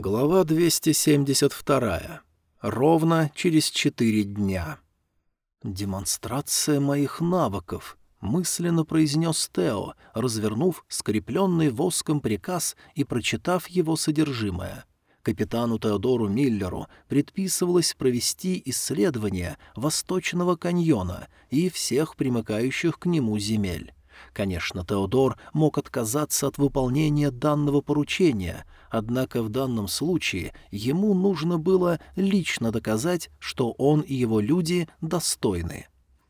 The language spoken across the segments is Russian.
Глава 272. Ровно через четыре дня. «Демонстрация моих навыков», — мысленно произнес Тео, развернув скрепленный воском приказ и прочитав его содержимое. Капитану Теодору Миллеру предписывалось провести исследование Восточного каньона и всех примыкающих к нему земель. Конечно, Теодор мог отказаться от выполнения данного поручения, однако в данном случае ему нужно было лично доказать, что он и его люди достойны.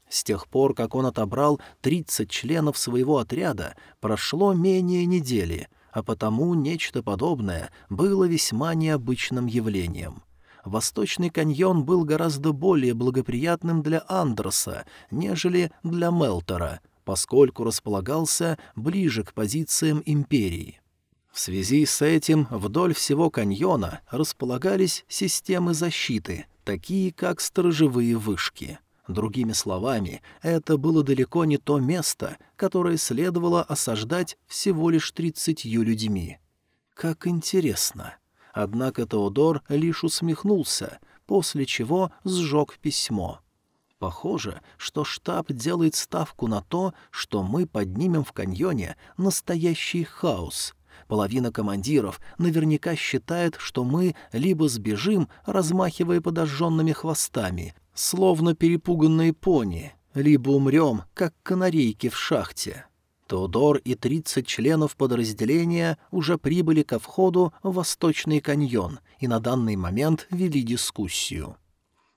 С тех пор, как он отобрал 30 членов своего отряда, прошло менее недели, а потому нечто подобное было весьма необычным явлением. Восточный каньон был гораздо более благоприятным для Андерса, нежели для Мелтера, поскольку располагался ближе к позициям империи. В связи с этим вдоль всего каньона располагались системы защиты, такие как сторожевые вышки. Другими словами, это было далеко не то место, которое следовало осаждать всего лишь тридцатью людьми. Как интересно. Однако Теодор лишь усмехнулся, после чего сжег письмо — Похоже, что штаб делает ставку на то, что мы поднимем в каньоне настоящий хаос. Половина командиров наверняка считает, что мы либо сбежим, размахивая подожженными хвостами, словно перепуганные пони, либо умрем, как канарейки в шахте. Теодор и тридцать членов подразделения уже прибыли ко входу в Восточный каньон и на данный момент вели дискуссию.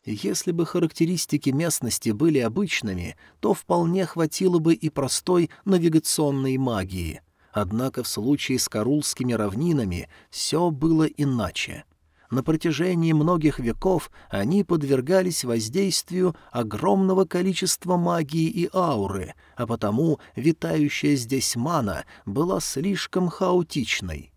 Если бы характеристики местности были обычными, то вполне хватило бы и простой навигационной магии. Однако в случае с Карулскими равнинами все было иначе. На протяжении многих веков они подвергались воздействию огромного количества магии и ауры, а потому витающая здесь мана была слишком хаотичной.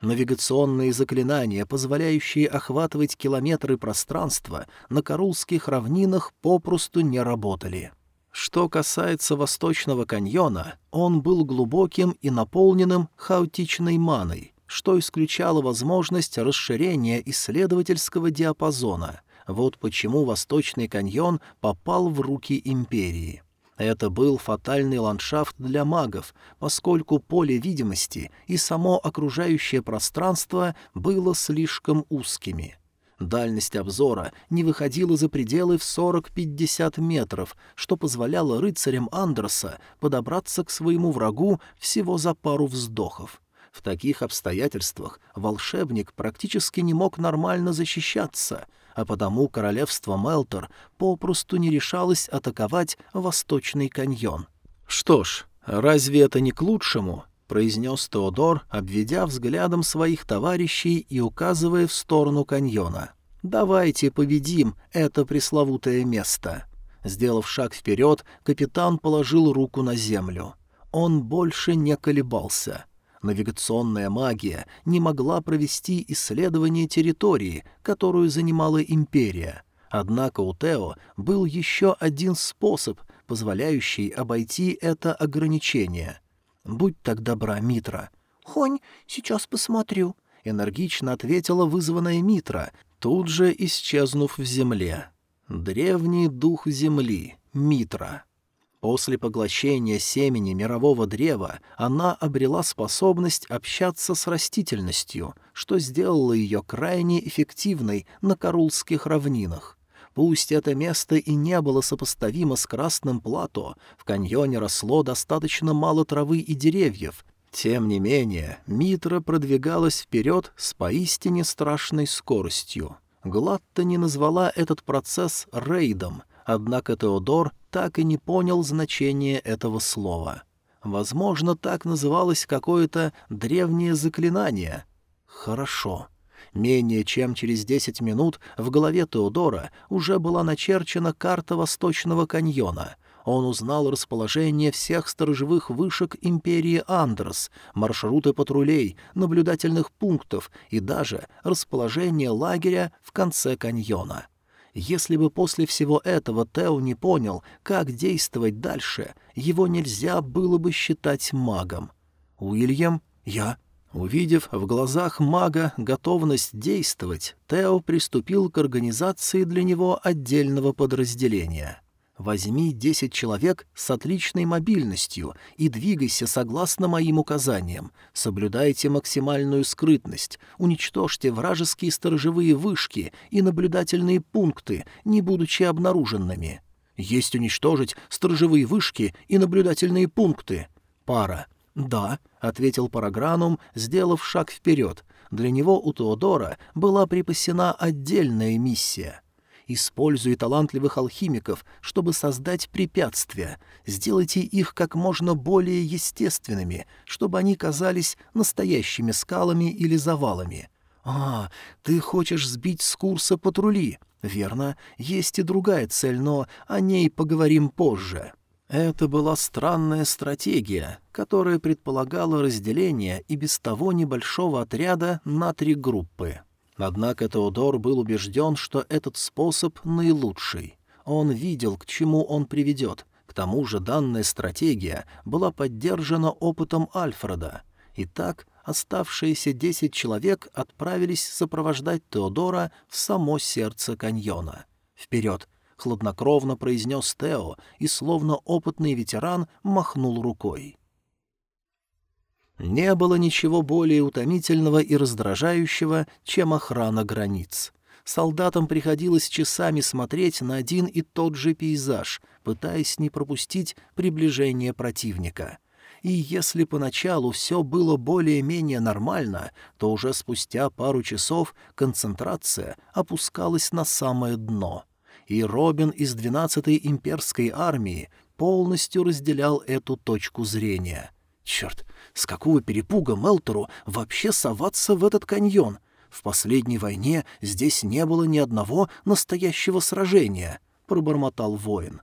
Навигационные заклинания, позволяющие охватывать километры пространства, на Карулских равнинах попросту не работали. Что касается Восточного каньона, он был глубоким и наполненным хаотичной маной, что исключало возможность расширения исследовательского диапазона. Вот почему Восточный каньон попал в руки Империи. Это был фатальный ландшафт для магов, поскольку поле видимости и само окружающее пространство было слишком узкими. Дальность обзора не выходила за пределы в 40-50 метров, что позволяло рыцарям Андерса подобраться к своему врагу всего за пару вздохов. В таких обстоятельствах волшебник практически не мог нормально защищаться — а потому королевство Мелтор попросту не решалось атаковать Восточный каньон. «Что ж, разве это не к лучшему?» — произнес Теодор, обведя взглядом своих товарищей и указывая в сторону каньона. «Давайте победим это пресловутое место». Сделав шаг вперед, капитан положил руку на землю. Он больше не колебался — Навигационная магия не могла провести исследование территории, которую занимала империя. Однако у Тео был еще один способ, позволяющий обойти это ограничение. «Будь так добра, Митра». «Хонь, сейчас посмотрю», — энергично ответила вызванная Митра, тут же исчезнув в земле. Древний дух земли, Митра. После поглощения семени мирового древа она обрела способность общаться с растительностью, что сделало ее крайне эффективной на Карулских равнинах. Пусть это место и не было сопоставимо с Красным плато, в каньоне росло достаточно мало травы и деревьев, тем не менее, Митра продвигалась вперед с поистине страшной скоростью. Гладто не назвала этот процесс рейдом — Однако Теодор так и не понял значения этого слова. Возможно, так называлось какое-то древнее заклинание. Хорошо. Менее чем через десять минут в голове Теодора уже была начерчена карта Восточного каньона. Он узнал расположение всех сторожевых вышек империи Андрос, маршруты патрулей, наблюдательных пунктов и даже расположение лагеря в конце каньона — если бы после всего этого Тео не понял, как действовать дальше, его нельзя было бы считать магом. «Уильям? Я?» Увидев в глазах мага готовность действовать, Тео приступил к организации для него отдельного подразделения. «Возьми десять человек с отличной мобильностью и двигайся согласно моим указаниям. Соблюдайте максимальную скрытность, уничтожьте вражеские сторожевые вышки и наблюдательные пункты, не будучи обнаруженными. Есть уничтожить сторожевые вышки и наблюдательные пункты. Пара. «Да», — ответил Парагранум, сделав шаг вперед. Для него у Теодора была припасена отдельная миссия. «Используй талантливых алхимиков, чтобы создать препятствия. Сделайте их как можно более естественными, чтобы они казались настоящими скалами или завалами». «А, ты хочешь сбить с курса патрули?» «Верно, есть и другая цель, но о ней поговорим позже». Это была странная стратегия, которая предполагала разделение и без того небольшого отряда на три группы. Однако Теодор был убежден, что этот способ наилучший. Он видел, к чему он приведет. К тому же данная стратегия была поддержана опытом Альфреда. Итак, оставшиеся десять человек отправились сопровождать Теодора в само сердце каньона. «Вперед! — хладнокровно произнес Тео и, словно опытный ветеран, махнул рукой. Не было ничего более утомительного и раздражающего, чем охрана границ. Солдатам приходилось часами смотреть на один и тот же пейзаж, пытаясь не пропустить приближение противника. И если поначалу все было более-менее нормально, то уже спустя пару часов концентрация опускалась на самое дно — и Робин из 12-й имперской армии полностью разделял эту точку зрения. Черт, с какого перепуга Мелтору вообще соваться в этот каньон? В последней войне здесь не было ни одного настоящего сражения, — пробормотал воин.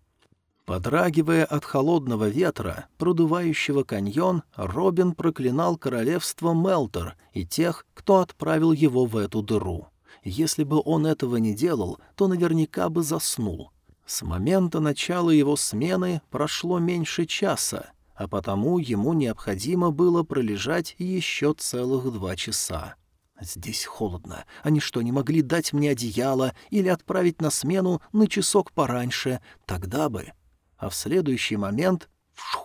Подрагивая от холодного ветра, продувающего каньон, Робин проклинал королевство Мелтор и тех, кто отправил его в эту дыру. Если бы он этого не делал, то наверняка бы заснул. С момента начала его смены прошло меньше часа, а потому ему необходимо было пролежать еще целых два часа. Здесь холодно. Они что, не могли дать мне одеяло или отправить на смену на часок пораньше? Тогда бы. А в следующий момент... Фшу!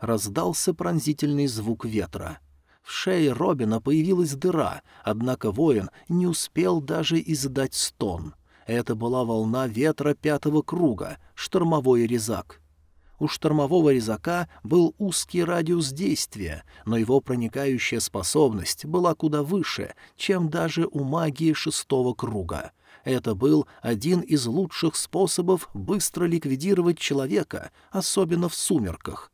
Раздался пронзительный звук ветра. В шее Робина появилась дыра, однако воин не успел даже издать стон. Это была волна ветра пятого круга, штормовой резак. У штормового резака был узкий радиус действия, но его проникающая способность была куда выше, чем даже у магии шестого круга. Это был один из лучших способов быстро ликвидировать человека, особенно в сумерках.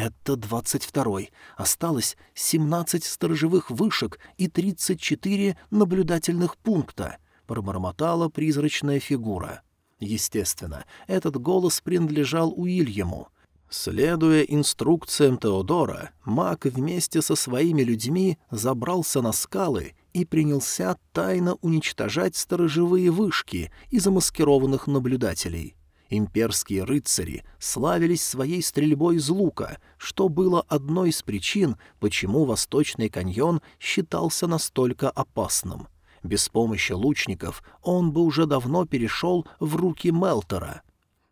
Это двадцать второй. Осталось семнадцать сторожевых вышек и тридцать четыре наблюдательных пункта, пробормотала призрачная фигура. Естественно, этот голос принадлежал Уильяму. Следуя инструкциям Теодора, маг вместе со своими людьми забрался на скалы и принялся тайно уничтожать сторожевые вышки и замаскированных наблюдателей. Имперские рыцари славились своей стрельбой из лука, что было одной из причин, почему Восточный каньон считался настолько опасным. Без помощи лучников он бы уже давно перешел в руки Мелтора.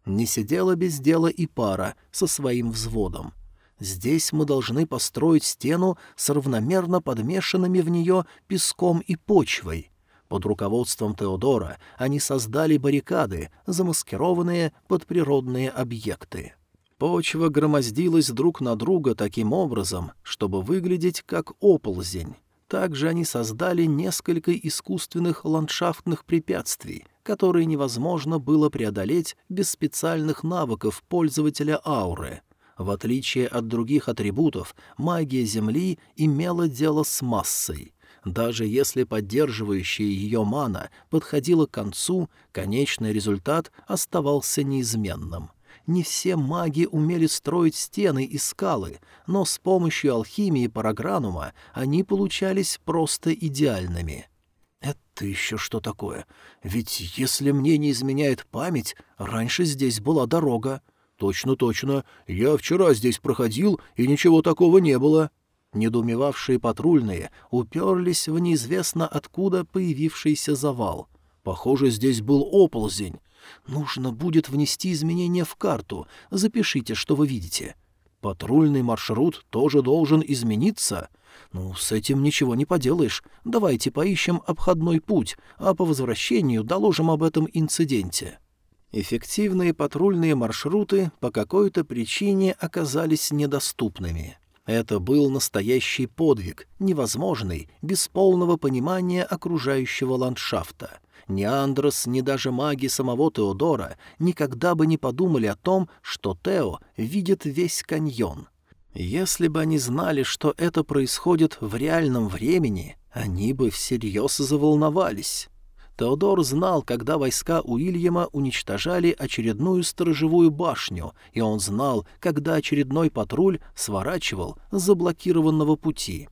Не сидела без дела и пара со своим взводом. Здесь мы должны построить стену с равномерно подмешанными в нее песком и почвой — под руководством Теодора они создали баррикады, замаскированные под природные объекты. Почва громоздилась друг на друга таким образом, чтобы выглядеть как оползень. Также они создали несколько искусственных ландшафтных препятствий, которые невозможно было преодолеть без специальных навыков пользователя ауры. В отличие от других атрибутов, магия Земли имела дело с массой. Даже если поддерживающая ее мана подходила к концу, конечный результат оставался неизменным. Не все маги умели строить стены и скалы, но с помощью алхимии парагранума они получались просто идеальными. Это еще что такое? Ведь, если мне не изменяет память, раньше здесь была дорога. Точно-точно, я вчера здесь проходил, и ничего такого не было. Недоумевавшие патрульные уперлись в неизвестно откуда появившийся завал. Похоже, здесь был оползень. Нужно будет внести изменения в карту. Запишите, что вы видите. Патрульный маршрут тоже должен измениться. Ну, с этим ничего не поделаешь. Давайте поищем обходной путь, а по возвращению доложим об этом инциденте. Эффективные патрульные маршруты по какой-то причине оказались недоступными. Это был настоящий подвиг, невозможный, без полного понимания окружающего ландшафта. Ни Андрос, ни даже маги самого Теодора никогда бы не подумали о том, что Тео видит весь каньон. Если бы они знали, что это происходит в реальном времени, они бы всерьез заволновались. Теодор знал, когда войска Уильяма уничтожали очередную сторожевую башню, и он знал, когда очередной патруль сворачивал с заблокированного пути.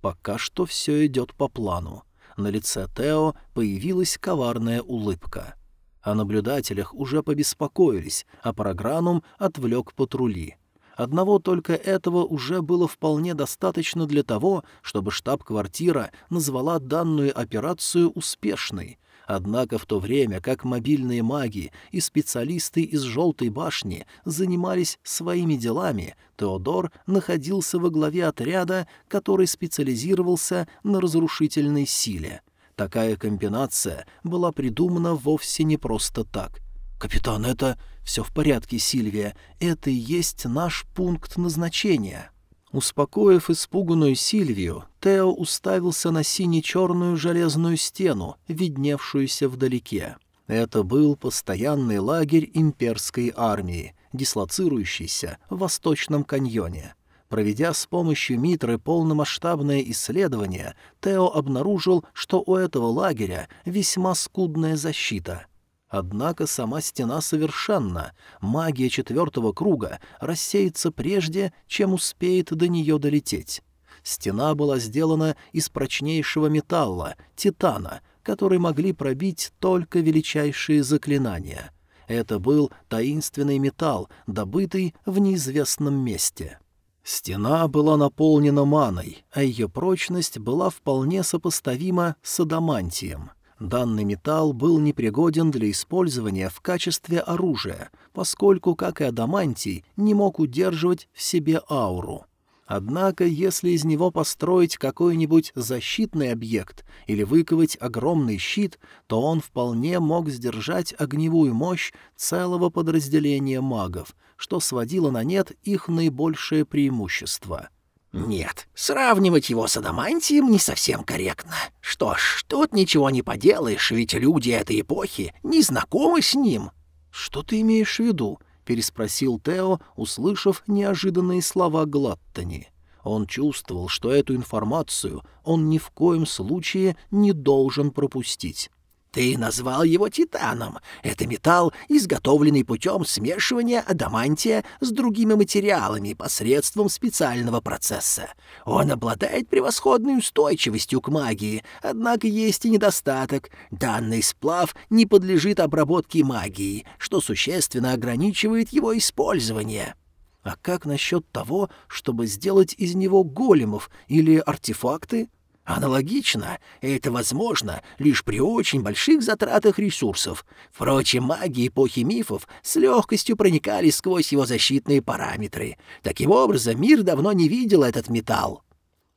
Пока что все идет по плану. На лице Тео появилась коварная улыбка. О наблюдателях уже побеспокоились, а программум отвлек патрули. Одного только этого уже было вполне достаточно для того, чтобы штаб-квартира назвала данную операцию успешной, Однако в то время как мобильные маги и специалисты из «Желтой башни» занимались своими делами, Теодор находился во главе отряда, который специализировался на разрушительной силе. Такая комбинация была придумана вовсе не просто так. «Капитан, это...» «Все в порядке, Сильвия. Это и есть наш пункт назначения». Успокоив испуганную Сильвию, Тео уставился на сине-черную железную стену, видневшуюся вдалеке. Это был постоянный лагерь имперской армии, дислоцирующийся в Восточном каньоне. Проведя с помощью Митры полномасштабное исследование, Тео обнаружил, что у этого лагеря весьма скудная защита — Однако сама стена совершенна. Магия четвертого круга рассеется прежде, чем успеет до нее долететь. Стена была сделана из прочнейшего металла, титана, который могли пробить только величайшие заклинания. Это был таинственный металл, добытый в неизвестном месте. Стена была наполнена маной, а ее прочность была вполне сопоставима с адамантием — Данный металл был непригоден для использования в качестве оружия, поскольку, как и адамантий, не мог удерживать в себе ауру. Однако, если из него построить какой-нибудь защитный объект или выковать огромный щит, то он вполне мог сдержать огневую мощь целого подразделения магов, что сводило на нет их наибольшее преимущество. Нет, сравнивать его с адамантием не совсем корректно. Что ж, тут ничего не поделаешь, ведь люди этой эпохи не знакомы с ним. Что ты имеешь в виду? переспросил Тео, услышав неожиданные слова Глаттани. Он чувствовал, что эту информацию он ни в коем случае не должен пропустить. Ты назвал его титаном. Это металл, изготовленный путем смешивания адамантия с другими материалами посредством специального процесса. Он обладает превосходной устойчивостью к магии, однако есть и недостаток. Данный сплав не подлежит обработке магией, что существенно ограничивает его использование. А как насчет того, чтобы сделать из него големов или артефакты? Аналогично, это возможно лишь при очень больших затратах ресурсов. Впрочем, маги эпохи мифов с легкостью проникали сквозь его защитные параметры. Таким образом, мир давно не видел этот металл.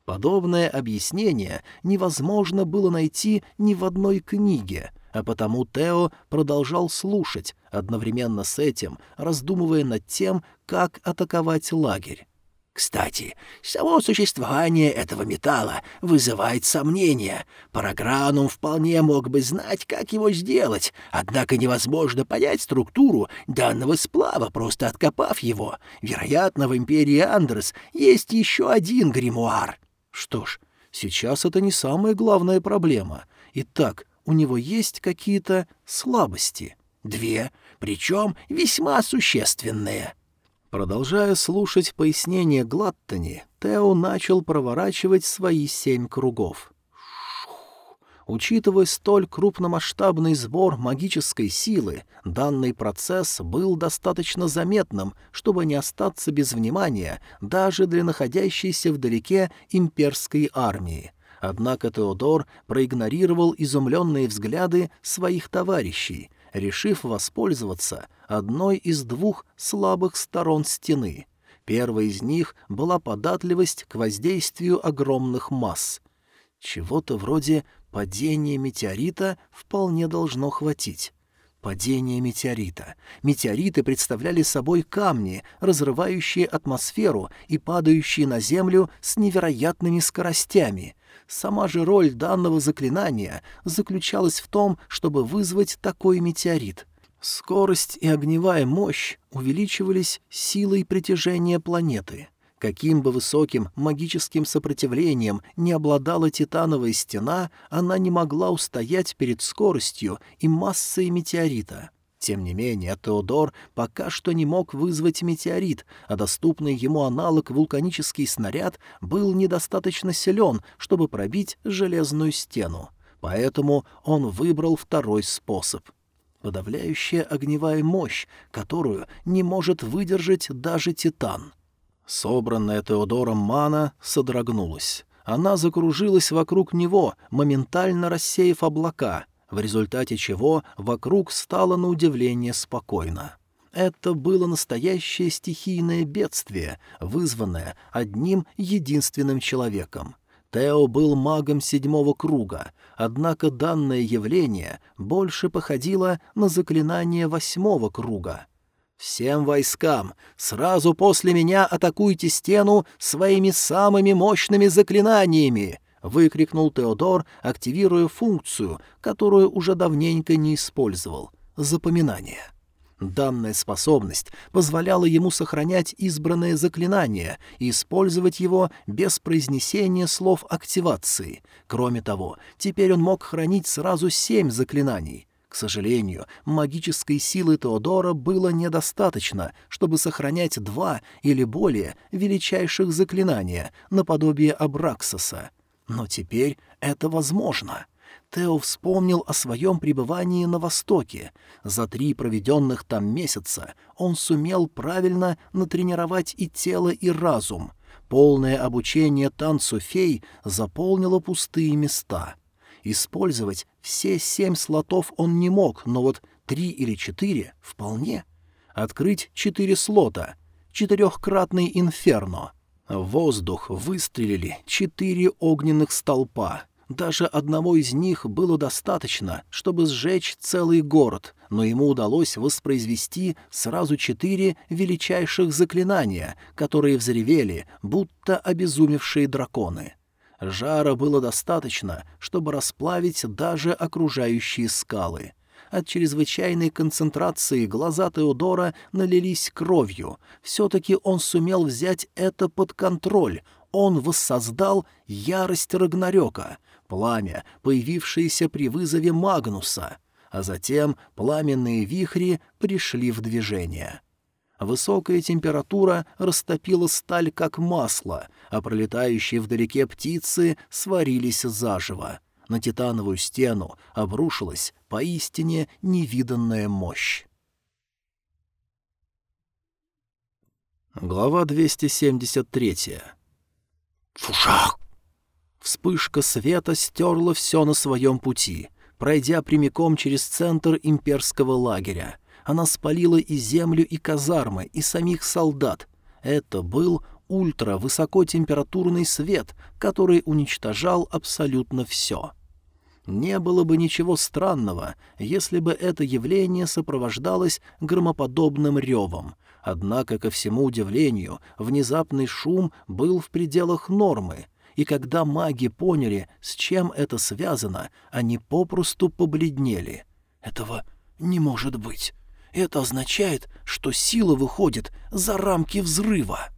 Подобное объяснение невозможно было найти ни в одной книге, а потому Тео продолжал слушать, одновременно с этим раздумывая над тем, как атаковать лагерь. Кстати, само существование этого металла вызывает сомнения. Парагранум вполне мог бы знать, как его сделать, однако невозможно понять структуру данного сплава, просто откопав его. Вероятно, в Империи Андрес есть еще один гримуар. Что ж, сейчас это не самая главная проблема. Итак, у него есть какие-то слабости. Две, причем весьма существенные. Продолжая слушать пояснения Глаттани, Тео начал проворачивать свои семь кругов. Учитывая столь крупномасштабный сбор магической силы, данный процесс был достаточно заметным, чтобы не остаться без внимания даже для находящейся вдалеке имперской армии. Однако Теодор проигнорировал изумленные взгляды своих товарищей, решив воспользоваться одной из двух слабых сторон стены. Первой из них была податливость к воздействию огромных масс. Чего-то вроде Падение метеорита вполне должно хватить. Падение метеорита. Метеориты представляли собой камни, разрывающие атмосферу и падающие на Землю с невероятными скоростями. Сама же роль данного заклинания заключалась в том, чтобы вызвать такой метеорит. Скорость и огневая мощь увеличивались силой притяжения планеты — Каким бы высоким магическим сопротивлением не обладала титановая стена, она не могла устоять перед скоростью и массой метеорита. Тем не менее, Теодор пока что не мог вызвать метеорит, а доступный ему аналог вулканический снаряд был недостаточно силен, чтобы пробить железную стену. Поэтому он выбрал второй способ — подавляющая огневая мощь, которую не может выдержать даже Титан. Собранная Теодором мана содрогнулась. Она закружилась вокруг него, моментально рассеяв облака, в результате чего вокруг стало на удивление спокойно. Это было настоящее стихийное бедствие, вызванное одним единственным человеком. Тео был магом седьмого круга, однако данное явление больше походило на заклинание восьмого круга — «Всем войскам! Сразу после меня атакуйте стену своими самыми мощными заклинаниями!» — выкрикнул Теодор, активируя функцию, которую уже давненько не использовал — запоминание. Данная способность позволяла ему сохранять избранное заклинание и использовать его без произнесения слов активации. Кроме того, теперь он мог хранить сразу семь заклинаний. К сожалению, магической силы Теодора было недостаточно, чтобы сохранять два или более величайших заклинания наподобие Абраксоса. Но теперь это возможно. Тео вспомнил о своем пребывании на Востоке. За три проведенных там месяца он сумел правильно натренировать и тело, и разум. Полное обучение танцу фей заполнило пустые места — Использовать все семь слотов он не мог, но вот три или четыре — вполне. Открыть четыре слота. Четырехкратный инферно. В воздух выстрелили четыре огненных столпа. Даже одного из них было достаточно, чтобы сжечь целый город, но ему удалось воспроизвести сразу четыре величайших заклинания, которые взревели, будто обезумевшие драконы. Жара было достаточно, чтобы расплавить даже окружающие скалы. От чрезвычайной концентрации глаза Теодора налились кровью. Все-таки он сумел взять это под контроль. Он воссоздал ярость Рагнарёка, пламя, появившееся при вызове Магнуса. А затем пламенные вихри пришли в движение. Высокая температура растопила сталь как масло, а пролетающие вдалеке птицы сварились заживо. На титановую стену обрушилась поистине невиданная мощь. Глава 273. Фушах! Вспышка света стерла все на своем пути, пройдя прямиком через центр имперского лагеря — она спалила и землю, и казармы, и самих солдат. Это был ультравысокотемпературный свет, который уничтожал абсолютно все. Не было бы ничего странного, если бы это явление сопровождалось громоподобным ревом. Однако, ко всему удивлению, внезапный шум был в пределах нормы, и когда маги поняли, с чем это связано, они попросту побледнели. «Этого не может быть!» Это означает, что сила выходит за рамки взрыва.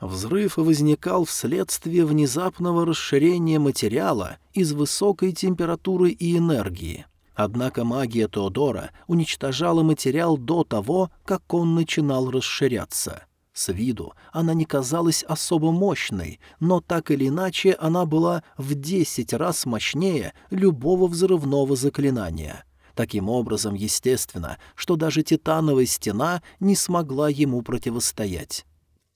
Взрыв возникал вследствие внезапного расширения материала из высокой температуры и энергии. Однако магия Теодора уничтожала материал до того, как он начинал расширяться. С виду она не казалась особо мощной, но так или иначе она была в десять раз мощнее любого взрывного заклинания. Таким образом, естественно, что даже титановая стена не смогла ему противостоять.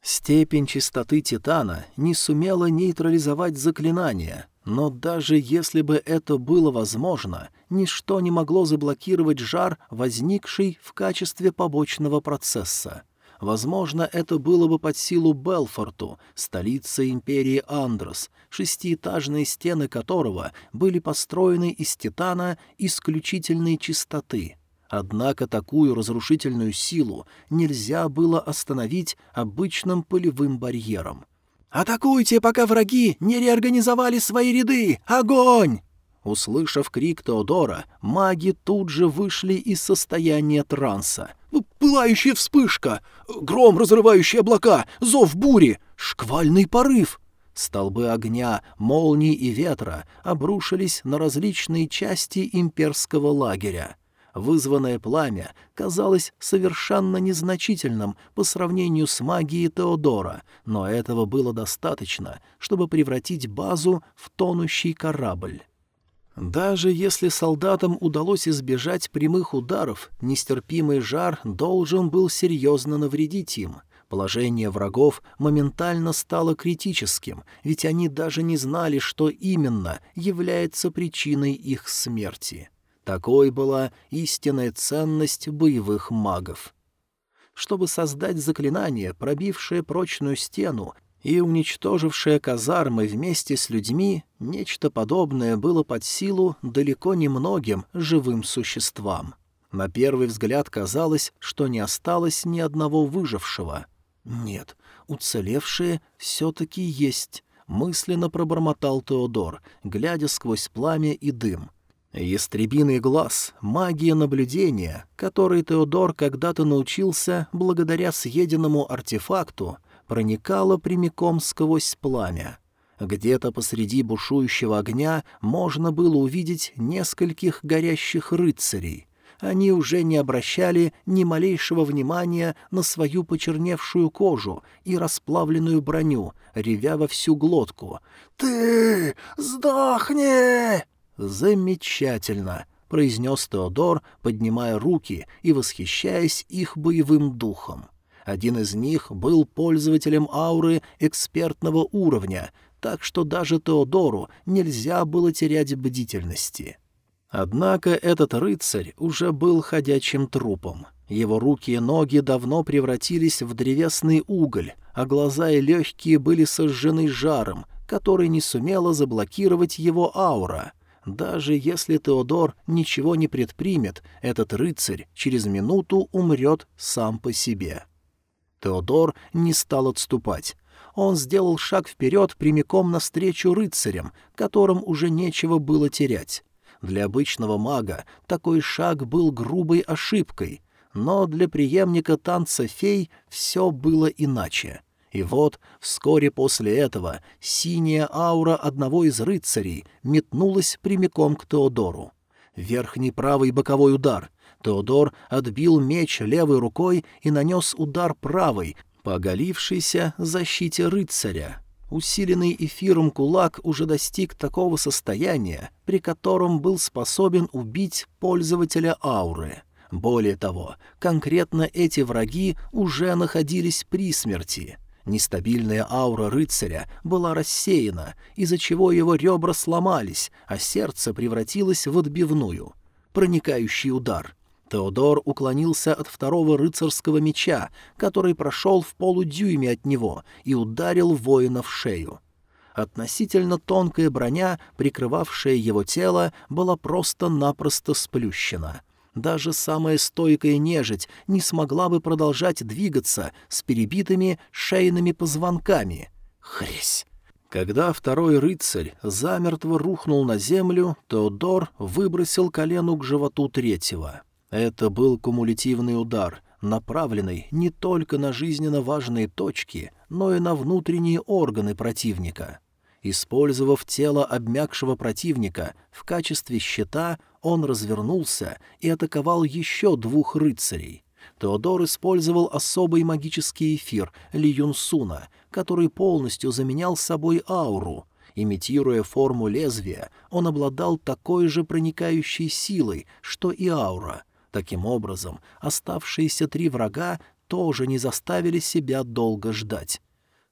Степень чистоты Титана не сумела нейтрализовать заклинание, но даже если бы это было возможно, ничто не могло заблокировать жар, возникший в качестве побочного процесса. Возможно, это было бы под силу Белфорту, столице империи Андрос, шестиэтажные стены которого были построены из титана исключительной чистоты. Однако такую разрушительную силу нельзя было остановить обычным полевым барьером. «Атакуйте, пока враги не реорганизовали свои ряды! Огонь!» Услышав крик Теодора, маги тут же вышли из состояния транса. «Пылающая вспышка! Гром, разрывающий облака! Зов бури! Шквальный порыв!» Столбы огня, молний и ветра обрушились на различные части имперского лагеря. Вызванное пламя казалось совершенно незначительным по сравнению с магией Теодора, но этого было достаточно, чтобы превратить базу в тонущий корабль. Даже если солдатам удалось избежать прямых ударов, нестерпимый жар должен был серьезно навредить им. Положение врагов моментально стало критическим, ведь они даже не знали, что именно является причиной их смерти. Такой была истинная ценность боевых магов. Чтобы создать заклинание, пробившее прочную стену и уничтожившее казармы вместе с людьми, нечто подобное было под силу далеко не многим живым существам. На первый взгляд казалось, что не осталось ни одного выжившего. «Нет, уцелевшие все-таки есть», — мысленно пробормотал Теодор, глядя сквозь пламя и дым. Ястребиный глаз, магия наблюдения, которой Теодор когда-то научился благодаря съеденному артефакту — проникала прямиком сквозь пламя. Где-то посреди бушующего огня можно было увидеть нескольких горящих рыцарей. Они уже не обращали ни малейшего внимания на свою почерневшую кожу и расплавленную броню, ревя во всю глотку. «Ты сдохни!» «Замечательно!» — произнес Теодор, поднимая руки и восхищаясь их боевым духом. Один из них был пользователем ауры экспертного уровня, так что даже Теодору нельзя было терять бдительности. Однако этот рыцарь уже был ходячим трупом. Его руки и ноги давно превратились в древесный уголь, а глаза и легкие были сожжены жаром, который не сумела заблокировать его аура. Даже если Теодор ничего не предпримет, этот рыцарь через минуту умрет сам по себе. Теодор не стал отступать. Он сделал шаг вперед прямиком навстречу рыцарям, которым уже нечего было терять. Для обычного мага такой шаг был грубой ошибкой, но для преемника танца фей все было иначе. И вот, вскоре после этого, синяя аура одного из рыцарей метнулась прямиком к Теодору. Верхний правый боковой удар, Теодор отбил меч левой рукой и нанес удар правой по защите рыцаря. Усиленный эфиром кулак уже достиг такого состояния, при котором был способен убить пользователя ауры. Более того, конкретно эти враги уже находились при смерти. Нестабильная аура рыцаря была рассеяна, из-за чего его ребра сломались, а сердце превратилось в отбивную. Проникающий удар. Теодор уклонился от второго рыцарского меча, который прошел в полудюйме от него и ударил воина в шею. Относительно тонкая броня, прикрывавшая его тело, была просто-напросто сплющена. Даже самая стойкая нежить не смогла бы продолжать двигаться с перебитыми шейными позвонками. Хресь! Когда второй рыцарь замертво рухнул на землю, Теодор выбросил колену к животу третьего. Это был кумулятивный удар, направленный не только на жизненно важные точки, но и на внутренние органы противника. Использовав тело обмякшего противника в качестве щита, он развернулся и атаковал еще двух рыцарей. Теодор использовал особый магический эфир Ли Юнсуна, который полностью заменял собой ауру. Имитируя форму лезвия, он обладал такой же проникающей силой, что и аура. Таким образом, оставшиеся три врага тоже не заставили себя долго ждать.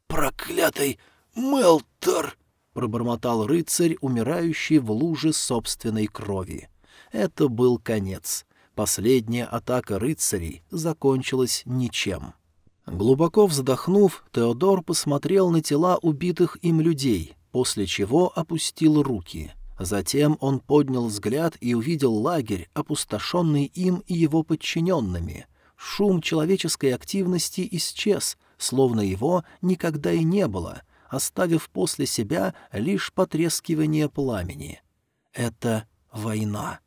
«Проклятый Мелтор!» — пробормотал рыцарь, умирающий в луже собственной крови. Это был конец. Последняя атака рыцарей закончилась ничем. Глубоко вздохнув, Теодор посмотрел на тела убитых им людей, после чего опустил руки. Затем он поднял взгляд и увидел лагерь, опустошенный им и его подчиненными. Шум человеческой активности исчез, словно его никогда и не было, оставив после себя лишь потрескивание пламени. Это война.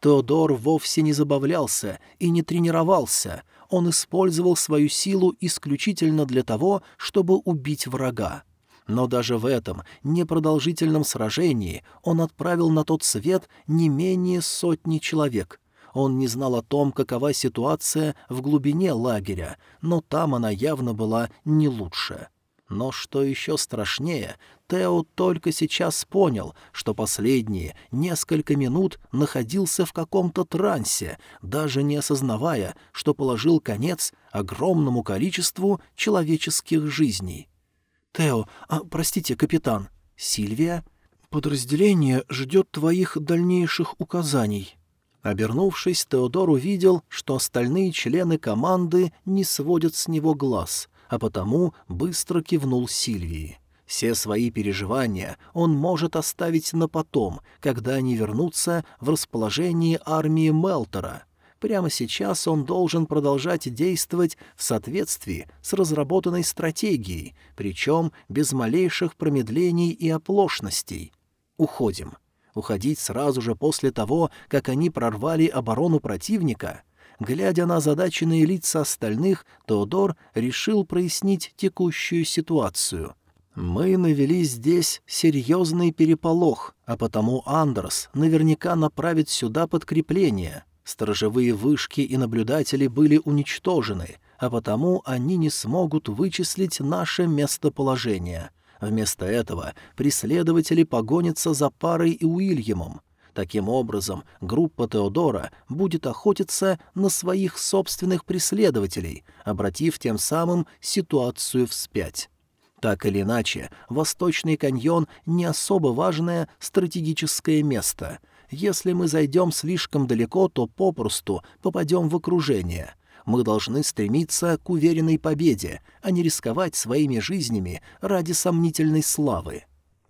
Теодор вовсе не забавлялся и не тренировался, он использовал свою силу исключительно для того, чтобы убить врага. Но даже в этом непродолжительном сражении он отправил на тот свет не менее сотни человек. Он не знал о том, какова ситуация в глубине лагеря, но там она явно была не лучше. Но что еще страшнее, Тео только сейчас понял, что последние несколько минут находился в каком-то трансе, даже не осознавая, что положил конец огромному количеству человеческих жизней. «Тео, а, простите, капитан, Сильвия?» «Подразделение ждет твоих дальнейших указаний». Обернувшись, Теодор увидел, что остальные члены команды не сводят с него глаз, а потому быстро кивнул Сильвии. Все свои переживания он может оставить на потом, когда они вернутся в расположение армии Мелтора. Прямо сейчас он должен продолжать действовать в соответствии с разработанной стратегией, причем без малейших промедлений и оплошностей. Уходим. Уходить сразу же после того, как они прорвали оборону противника — Глядя на озадаченные лица остальных, Теодор решил прояснить текущую ситуацию. Мы навели здесь серьезный переполох, а потому Андерс наверняка направит сюда подкрепление. Сторожевые вышки и наблюдатели были уничтожены, а потому они не смогут вычислить наше местоположение. Вместо этого преследователи погонятся за парой и Уильямом. Таким образом, группа Теодора будет охотиться на своих собственных преследователей, обратив тем самым ситуацию вспять. Так или иначе, Восточный каньон — не особо важное стратегическое место. Если мы зайдем слишком далеко, то попросту попадем в окружение. Мы должны стремиться к уверенной победе, а не рисковать своими жизнями ради сомнительной славы.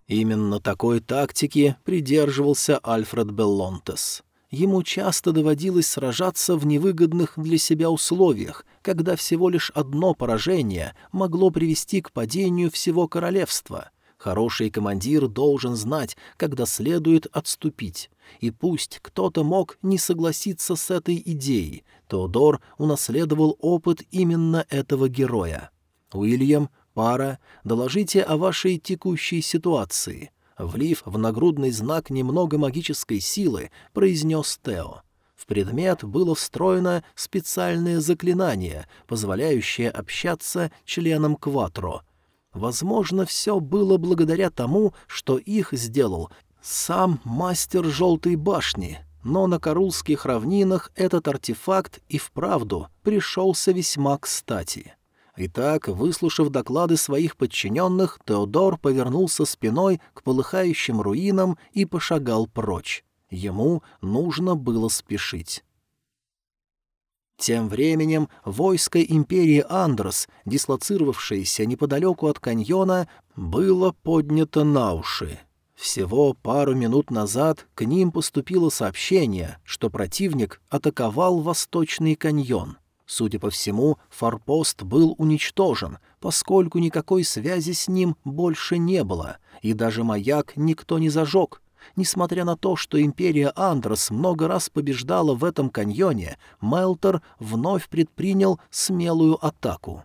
Именно такой тактики придерживался Альфред Беллонтес. Ему часто доводилось сражаться в невыгодных для себя условиях, когда всего лишь одно поражение могло привести к падению всего королевства. Хороший командир должен знать, когда следует отступить. И пусть кто-то мог не согласиться с этой идеей, Теодор унаследовал опыт именно этого героя. Уильям, пара, доложите о вашей текущей ситуации. Влив в нагрудный знак немного магической силы, произнес Тео. В предмет было встроено специальное заклинание, позволяющее общаться членам Кватро. Возможно, все было благодаря тому, что их сделал сам мастер Желтой башни, но на Карулских равнинах этот артефакт и вправду пришелся весьма кстати. Итак, выслушав доклады своих подчиненных, Теодор повернулся спиной к полыхающим руинам и пошагал прочь. Ему нужно было спешить. Тем временем войско империи Андрос, дислоцировавшееся неподалеку от каньона, было поднято на уши. Всего пару минут назад к ним поступило сообщение, что противник атаковал Восточный каньон — Судя по всему, форпост был уничтожен, поскольку никакой связи с ним больше не было, и даже маяк никто не зажег. Несмотря на то, что империя Андрос много раз побеждала в этом каньоне, Мелтор вновь предпринял смелую атаку.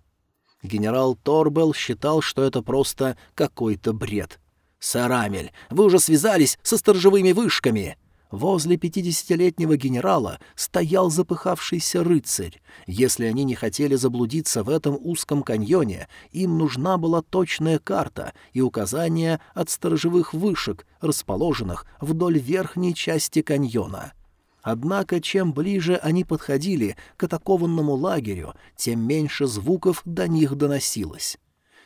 Генерал Торбел считал, что это просто какой-то бред. «Сэр Амель, вы уже связались со сторожевыми вышками!» Возле пятидесятилетнего генерала стоял запыхавшийся рыцарь. Если они не хотели заблудиться в этом узком каньоне, им нужна была точная карта и указания от сторожевых вышек, расположенных вдоль верхней части каньона. Однако, чем ближе они подходили к атакованному лагерю, тем меньше звуков до них доносилось.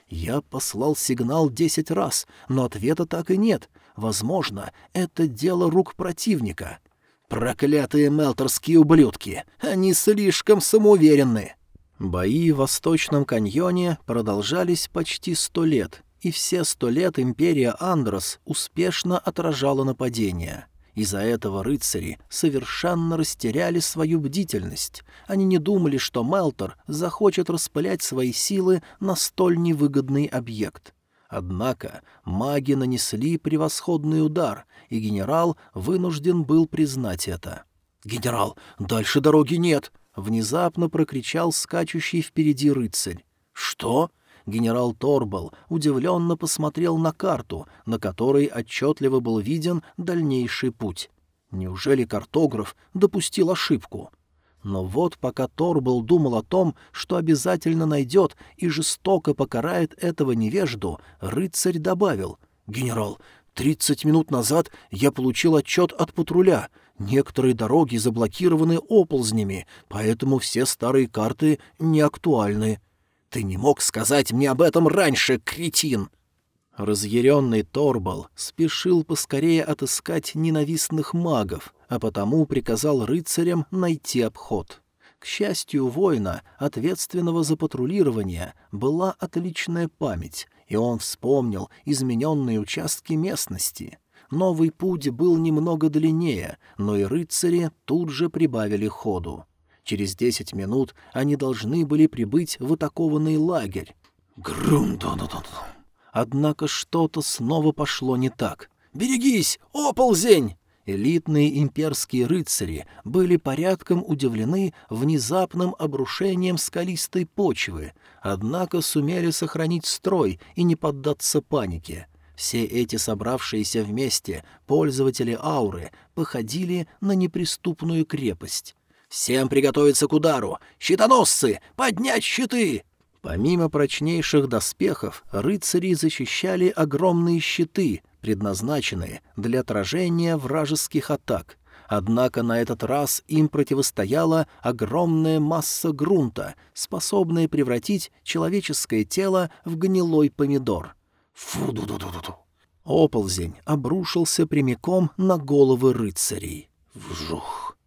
Я послал сигнал десять раз, но ответа так и нет. Возможно, это дело рук противника. Проклятые мелторские ублюдки! Они слишком самоуверенны. Бои в Восточном каньоне продолжались почти сто лет, и все сто лет империя Андрос успешно отражала нападения. Из-за этого рыцари совершенно растеряли свою бдительность. Они не думали, что Мелтор захочет распылять свои силы на столь невыгодный объект. Однако маги нанесли превосходный удар, и генерал вынужден был признать это. «Генерал, дальше дороги нет!» — внезапно прокричал скачущий впереди рыцарь. «Что?» генерал Торбал удивленно посмотрел на карту, на которой отчетливо был виден дальнейший путь. Неужели картограф допустил ошибку? Но вот пока Торбал думал о том, что обязательно найдет и жестоко покарает этого невежду, рыцарь добавил «Генерал, тридцать минут назад я получил отчет от патруля. Некоторые дороги заблокированы оползнями, поэтому все старые карты не актуальны». «Ты не мог сказать мне об этом раньше, кретин!» Разъяренный Торбал спешил поскорее отыскать ненавистных магов, а потому приказал рыцарям найти обход. К счастью воина, ответственного за патрулирование, была отличная память, и он вспомнил измененные участки местности. Новый путь был немного длиннее, но и рыцари тут же прибавили ходу. Через десять минут они должны были прибыть в атакованный лагерь. грум Однако что-то снова пошло не так. «Берегись! Оползень!» Элитные имперские рыцари были порядком удивлены внезапным обрушением скалистой почвы, однако сумели сохранить строй и не поддаться панике. Все эти собравшиеся вместе пользователи ауры походили на неприступную крепость. Всем приготовиться к удару! Щитоносцы! Поднять щиты!» Помимо прочнейших доспехов, рыцари защищали огромные щиты, предназначенные для отражения вражеских атак. Однако на этот раз им противостояла огромная масса грунта, способная превратить человеческое тело в гнилой помидор. Фу-ду-ду-ду-ду! Оползень обрушился прямиком на головы рыцарей. Вжух!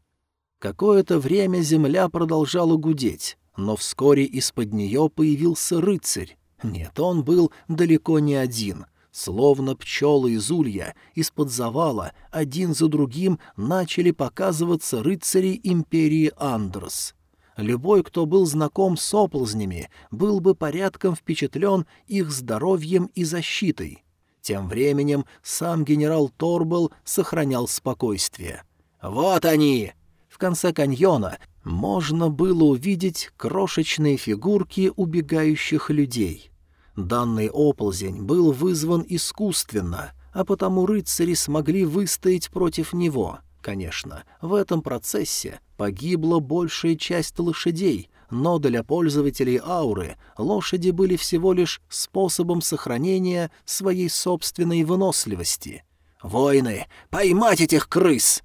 Какое-то время земля продолжала гудеть, но вскоре из-под нее появился рыцарь. Нет, он был далеко не один. Словно пчелы из улья, из-под завала один за другим начали показываться рыцари империи Андрос. Любой, кто был знаком с оползнями, был бы порядком впечатлен их здоровьем и защитой. Тем временем сам генерал Торбл сохранял спокойствие. «Вот они!» В конце каньона можно было увидеть крошечные фигурки убегающих людей. Данный оползень был вызван искусственно, а потому рыцари смогли выстоять против него. Конечно, в этом процессе погибла большая часть лошадей, но для пользователей ауры лошади были всего лишь способом сохранения своей собственной выносливости. «Воины, поймать этих крыс!»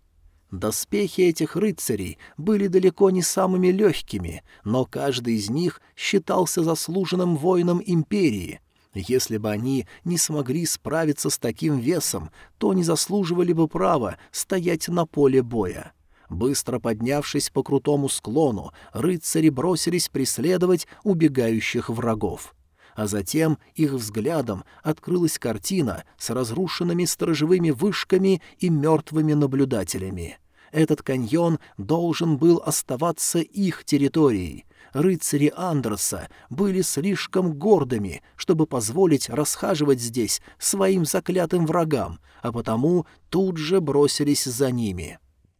Доспехи этих рыцарей были далеко не самыми легкими, но каждый из них считался заслуженным воином империи. Если бы они не смогли справиться с таким весом, то не заслуживали бы права стоять на поле боя. Быстро поднявшись по крутому склону, рыцари бросились преследовать убегающих врагов а затем их взглядом открылась картина с разрушенными сторожевыми вышками и мертвыми наблюдателями. Этот каньон должен был оставаться их территорией. Рыцари Андерса были слишком гордыми, чтобы позволить расхаживать здесь своим заклятым врагам, а потому тут же бросились за ними.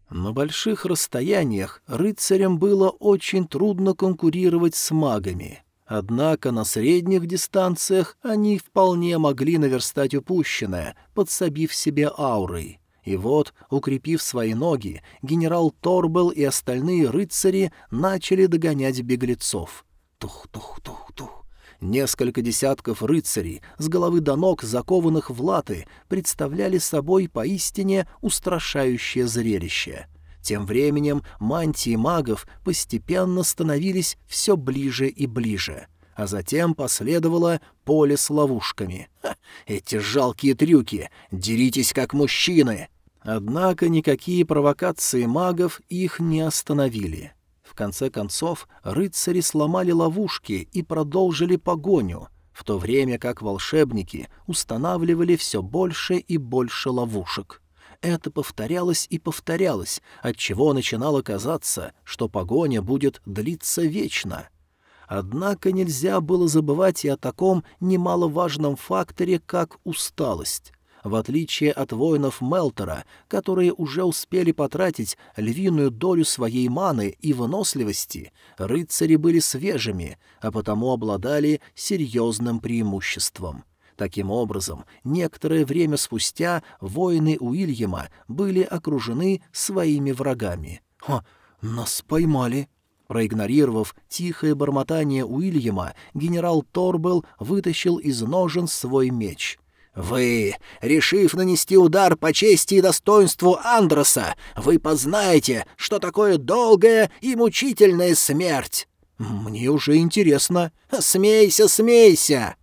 На больших расстояниях рыцарям было очень трудно конкурировать с магами. Однако на средних дистанциях они вполне могли наверстать упущенное, подсобив себе аурой. И вот, укрепив свои ноги, генерал Торбел и остальные рыцари начали догонять беглецов. Тух-тух-тух-тух. Несколько десятков рыцарей, с головы до ног закованных в латы, представляли собой поистине устрашающее зрелище. Тем временем мантии магов постепенно становились все ближе и ближе — а затем последовало поле с ловушками. Ха, эти жалкие трюки! Деритесь как мужчины! Однако никакие провокации магов их не остановили. В конце концов, рыцари сломали ловушки и продолжили погоню, в то время как волшебники устанавливали все больше и больше ловушек. Это повторялось и повторялось, отчего начинало казаться, что погоня будет длиться вечно — Однако нельзя было забывать и о таком немаловажном факторе, как усталость. В отличие от воинов Мелтера, которые уже успели потратить львиную долю своей маны и выносливости, рыцари были свежими, а потому обладали серьезным преимуществом. Таким образом, некоторое время спустя воины Уильяма были окружены своими врагами. «Ха, нас поймали!» Проигнорировав тихое бормотание Уильяма, генерал Торбел вытащил из ножен свой меч. «Вы, решив нанести удар по чести и достоинству Андроса, вы познаете, что такое долгая и мучительная смерть!» «Мне уже интересно». «Смейся, смейся!»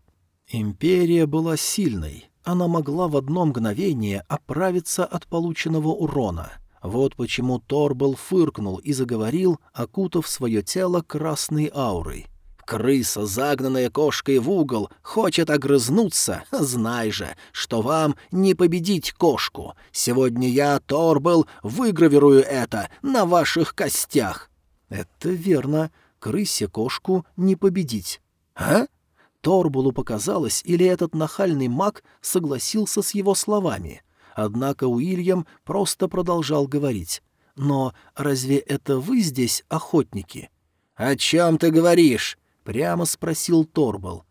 Империя была сильной. Она могла в одно мгновение оправиться от полученного урона — вот почему Торбл фыркнул и заговорил, окутав свое тело красной аурой. «Крыса, загнанная кошкой в угол, хочет огрызнуться. Знай же, что вам не победить кошку. Сегодня я, Торбл, выгравирую это на ваших костях». «Это верно. Крысе кошку не победить». «А?» Торбулу показалось, или этот нахальный маг согласился с его словами — Однако Уильям просто продолжал говорить. «Но разве это вы здесь охотники?» «О чем ты говоришь?» — прямо спросил Торбал.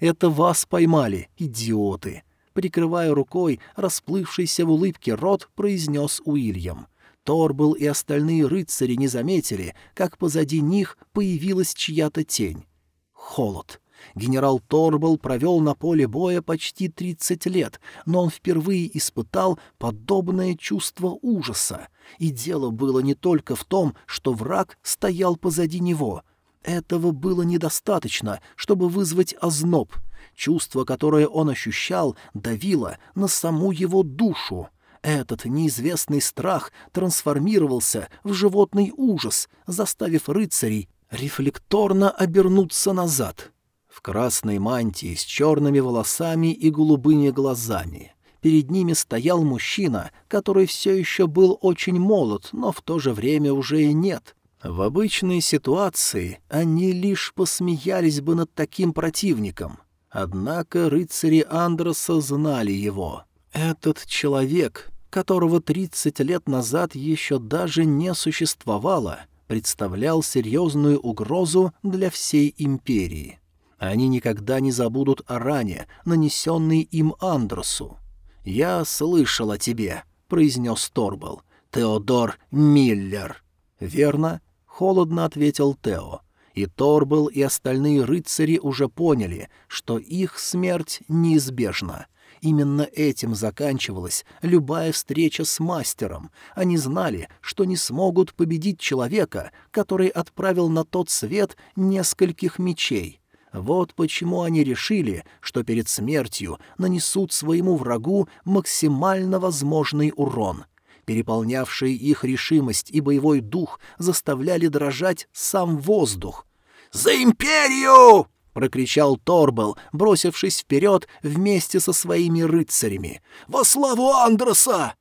«Это вас поймали, идиоты!» Прикрывая рукой расплывшийся в улыбке рот, произнес Уильям. Торбал и остальные рыцари не заметили, как позади них появилась чья-то тень. Холод. Генерал Торбал провел на поле боя почти 30 лет, но он впервые испытал подобное чувство ужаса. И дело было не только в том, что враг стоял позади него. Этого было недостаточно, чтобы вызвать озноб. Чувство, которое он ощущал, давило на саму его душу. Этот неизвестный страх трансформировался в животный ужас, заставив рыцарей рефлекторно обернуться назад в красной мантии с черными волосами и голубыми глазами. Перед ними стоял мужчина, который все еще был очень молод, но в то же время уже и нет. В обычной ситуации они лишь посмеялись бы над таким противником. Однако рыцари Андроса знали его. Этот человек, которого 30 лет назад еще даже не существовало, представлял серьезную угрозу для всей империи. Они никогда не забудут о ране, нанесенной им Андросу. «Я слышал о тебе», — произнес Торбал. «Теодор Миллер». «Верно», — холодно ответил Тео. И Торбал и остальные рыцари уже поняли, что их смерть неизбежна. Именно этим заканчивалась любая встреча с мастером. Они знали, что не смогут победить человека, который отправил на тот свет нескольких мечей — вот почему они решили, что перед смертью нанесут своему врагу максимально возможный урон. Переполнявшие их решимость и боевой дух заставляли дрожать сам воздух. «За империю!» — прокричал Торбел, бросившись вперед вместе со своими рыцарями. «Во славу Андроса!»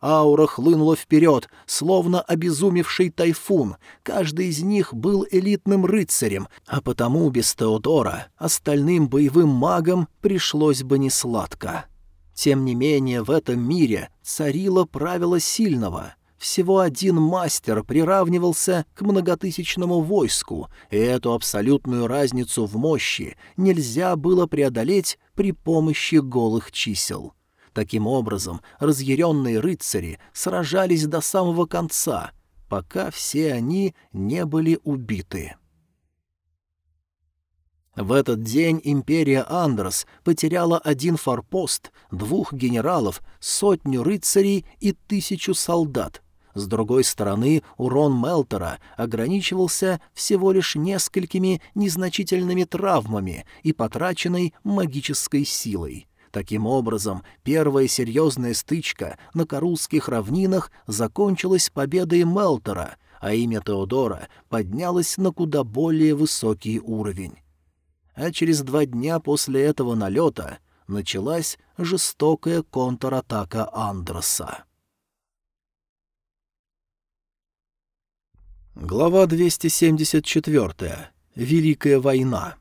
Аура хлынула вперед, словно обезумевший тайфун. Каждый из них был элитным рыцарем, а потому без Теодора остальным боевым магам пришлось бы несладко. Тем не менее, в этом мире царило правило сильного. Всего один мастер приравнивался к многотысячному войску, и эту абсолютную разницу в мощи нельзя было преодолеть при помощи голых чисел. Таким образом, разъяренные рыцари сражались до самого конца, пока все они не были убиты. В этот день империя Андрос потеряла один форпост, двух генералов, сотню рыцарей и тысячу солдат. С другой стороны, урон Мелтера ограничивался всего лишь несколькими незначительными травмами и потраченной магической силой. Таким образом, первая серьезная стычка на Карулских равнинах закончилась победой Мелтера, а имя Теодора поднялось на куда более высокий уровень а через два дня после этого налета началась жестокая контратака Андроса. Глава 274. Великая война.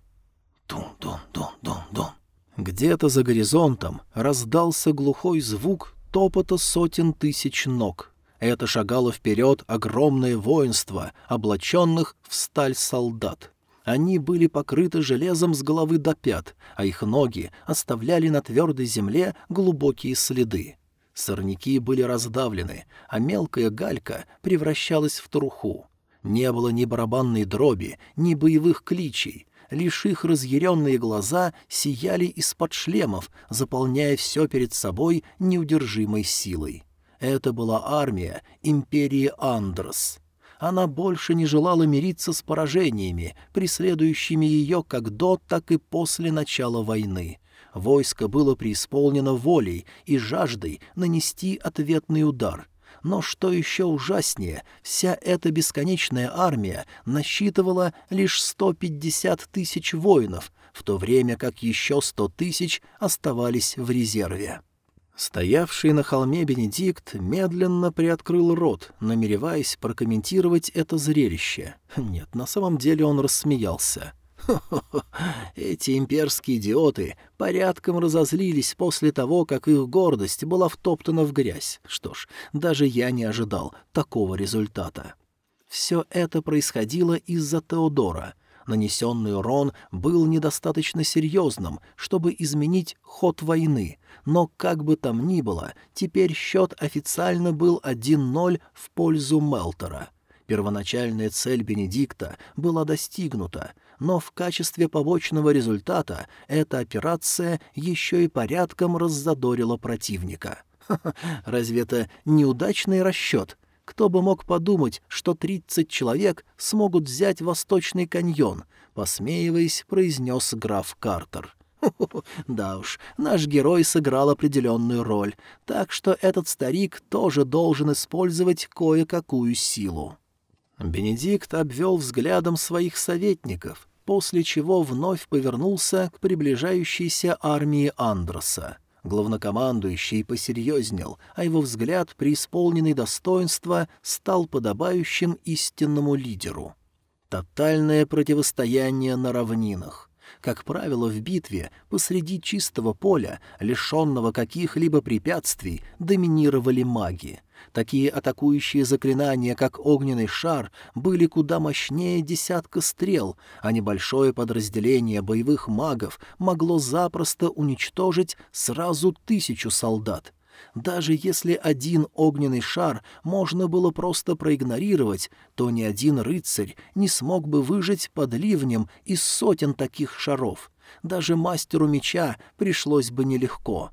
Дун-дун-дун-дун-дун. Где-то за горизонтом раздался глухой звук топота сотен тысяч ног. Это шагало вперед огромное воинство, облаченных в сталь солдат. Они были покрыты железом с головы до пят, а их ноги оставляли на твердой земле глубокие следы. Сорняки были раздавлены, а мелкая галька превращалась в труху. Не было ни барабанной дроби, ни боевых кличей. Лишь их разъяренные глаза сияли из-под шлемов, заполняя все перед собой неудержимой силой. Это была армия империи Андрос она больше не желала мириться с поражениями, преследующими ее как до, так и после начала войны. Войско было преисполнено волей и жаждой нанести ответный удар. Но что еще ужаснее, вся эта бесконечная армия насчитывала лишь 150 тысяч воинов, в то время как еще 100 тысяч оставались в резерве. Стоявший на холме Бенедикт медленно приоткрыл рот, намереваясь прокомментировать это зрелище. Нет, на самом деле он рассмеялся. «Хо-хо-хо, эти имперские идиоты порядком разозлились после того, как их гордость была втоптана в грязь. Что ж, даже я не ожидал такого результата. Все это происходило из-за Теодора. Нанесенный урон был недостаточно серьезным, чтобы изменить ход войны — но как бы там ни было, теперь счет официально был 1-0 в пользу Мелтера. Первоначальная цель Бенедикта была достигнута, но в качестве побочного результата эта операция еще и порядком раззадорила противника. Ха-ха, разве это неудачный расчет? Кто бы мог подумать, что 30 человек смогут взять Восточный каньон, посмеиваясь, произнес граф Картер. Да уж, наш герой сыграл определенную роль, так что этот старик тоже должен использовать кое-какую силу. Бенедикт обвел взглядом своих советников, после чего вновь повернулся к приближающейся армии Андроса. Главнокомандующий посерьезнел, а его взгляд, преисполненный достоинства, стал подобающим истинному лидеру. Тотальное противостояние на равнинах. Как правило, в битве посреди чистого поля, лишенного каких-либо препятствий, доминировали маги. Такие атакующие заклинания, как огненный шар, были куда мощнее десятка стрел, а небольшое подразделение боевых магов могло запросто уничтожить сразу тысячу солдат. Даже если один огненный шар можно было просто проигнорировать, то ни один рыцарь не смог бы выжить под ливнем из сотен таких шаров. Даже мастеру меча пришлось бы нелегко.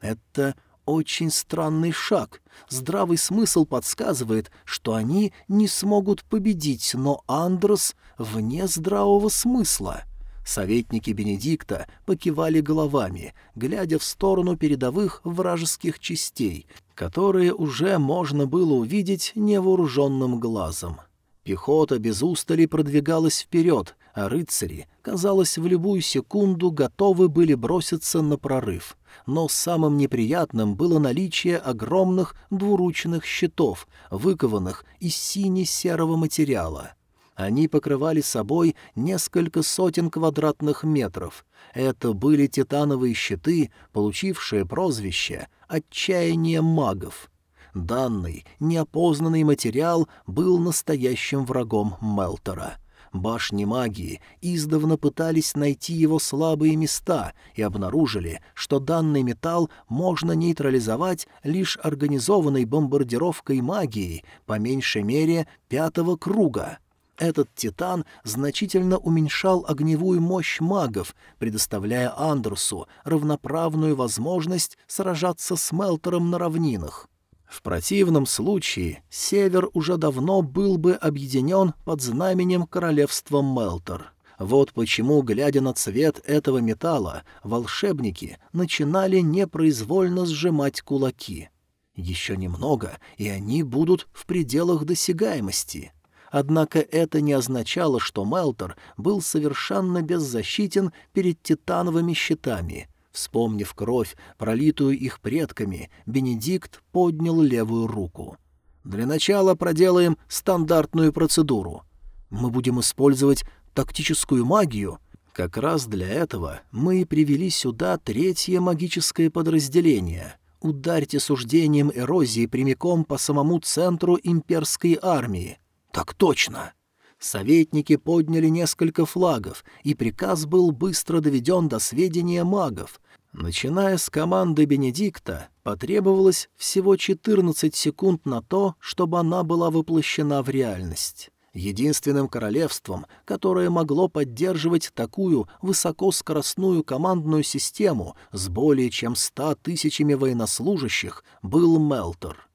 Это очень странный шаг. Здравый смысл подсказывает, что они не смогут победить, но Андрос вне здравого смысла — Советники Бенедикта покивали головами, глядя в сторону передовых вражеских частей, которые уже можно было увидеть невооруженным глазом. Пехота без устали продвигалась вперед, а рыцари, казалось, в любую секунду готовы были броситься на прорыв. Но самым неприятным было наличие огромных двуручных щитов, выкованных из сине-серого материала. Они покрывали собой несколько сотен квадратных метров. Это были титановые щиты, получившие прозвище «отчаяние магов». Данный, неопознанный материал был настоящим врагом Мелтера. Башни магии издавна пытались найти его слабые места и обнаружили, что данный металл можно нейтрализовать лишь организованной бомбардировкой магии, по меньшей мере пятого круга. Этот титан значительно уменьшал огневую мощь магов, предоставляя Андерсу равноправную возможность сражаться с Мелтором на равнинах. В противном случае Север уже давно был бы объединен под знаменем королевства Мелтор. Вот почему, глядя на цвет этого металла, волшебники начинали непроизвольно сжимать кулаки. Еще немного, и они будут в пределах досягаемости. Однако это не означало, что Мелтор был совершенно беззащитен перед титановыми щитами. Вспомнив кровь, пролитую их предками, Бенедикт поднял левую руку. «Для начала проделаем стандартную процедуру. Мы будем использовать тактическую магию», как раз для этого мы и привели сюда третье магическое подразделение. Ударьте суждением эрозии прямиком по самому центру имперской армии. «Так точно!» Советники подняли несколько флагов, и приказ был быстро доведен до сведения магов. Начиная с команды Бенедикта, потребовалось всего 14 секунд на то, чтобы она была воплощена в реальность. Единственным королевством, которое могло поддерживать такую высокоскоростную командную систему с более чем ста тысячами военнослужащих, был Мелтор.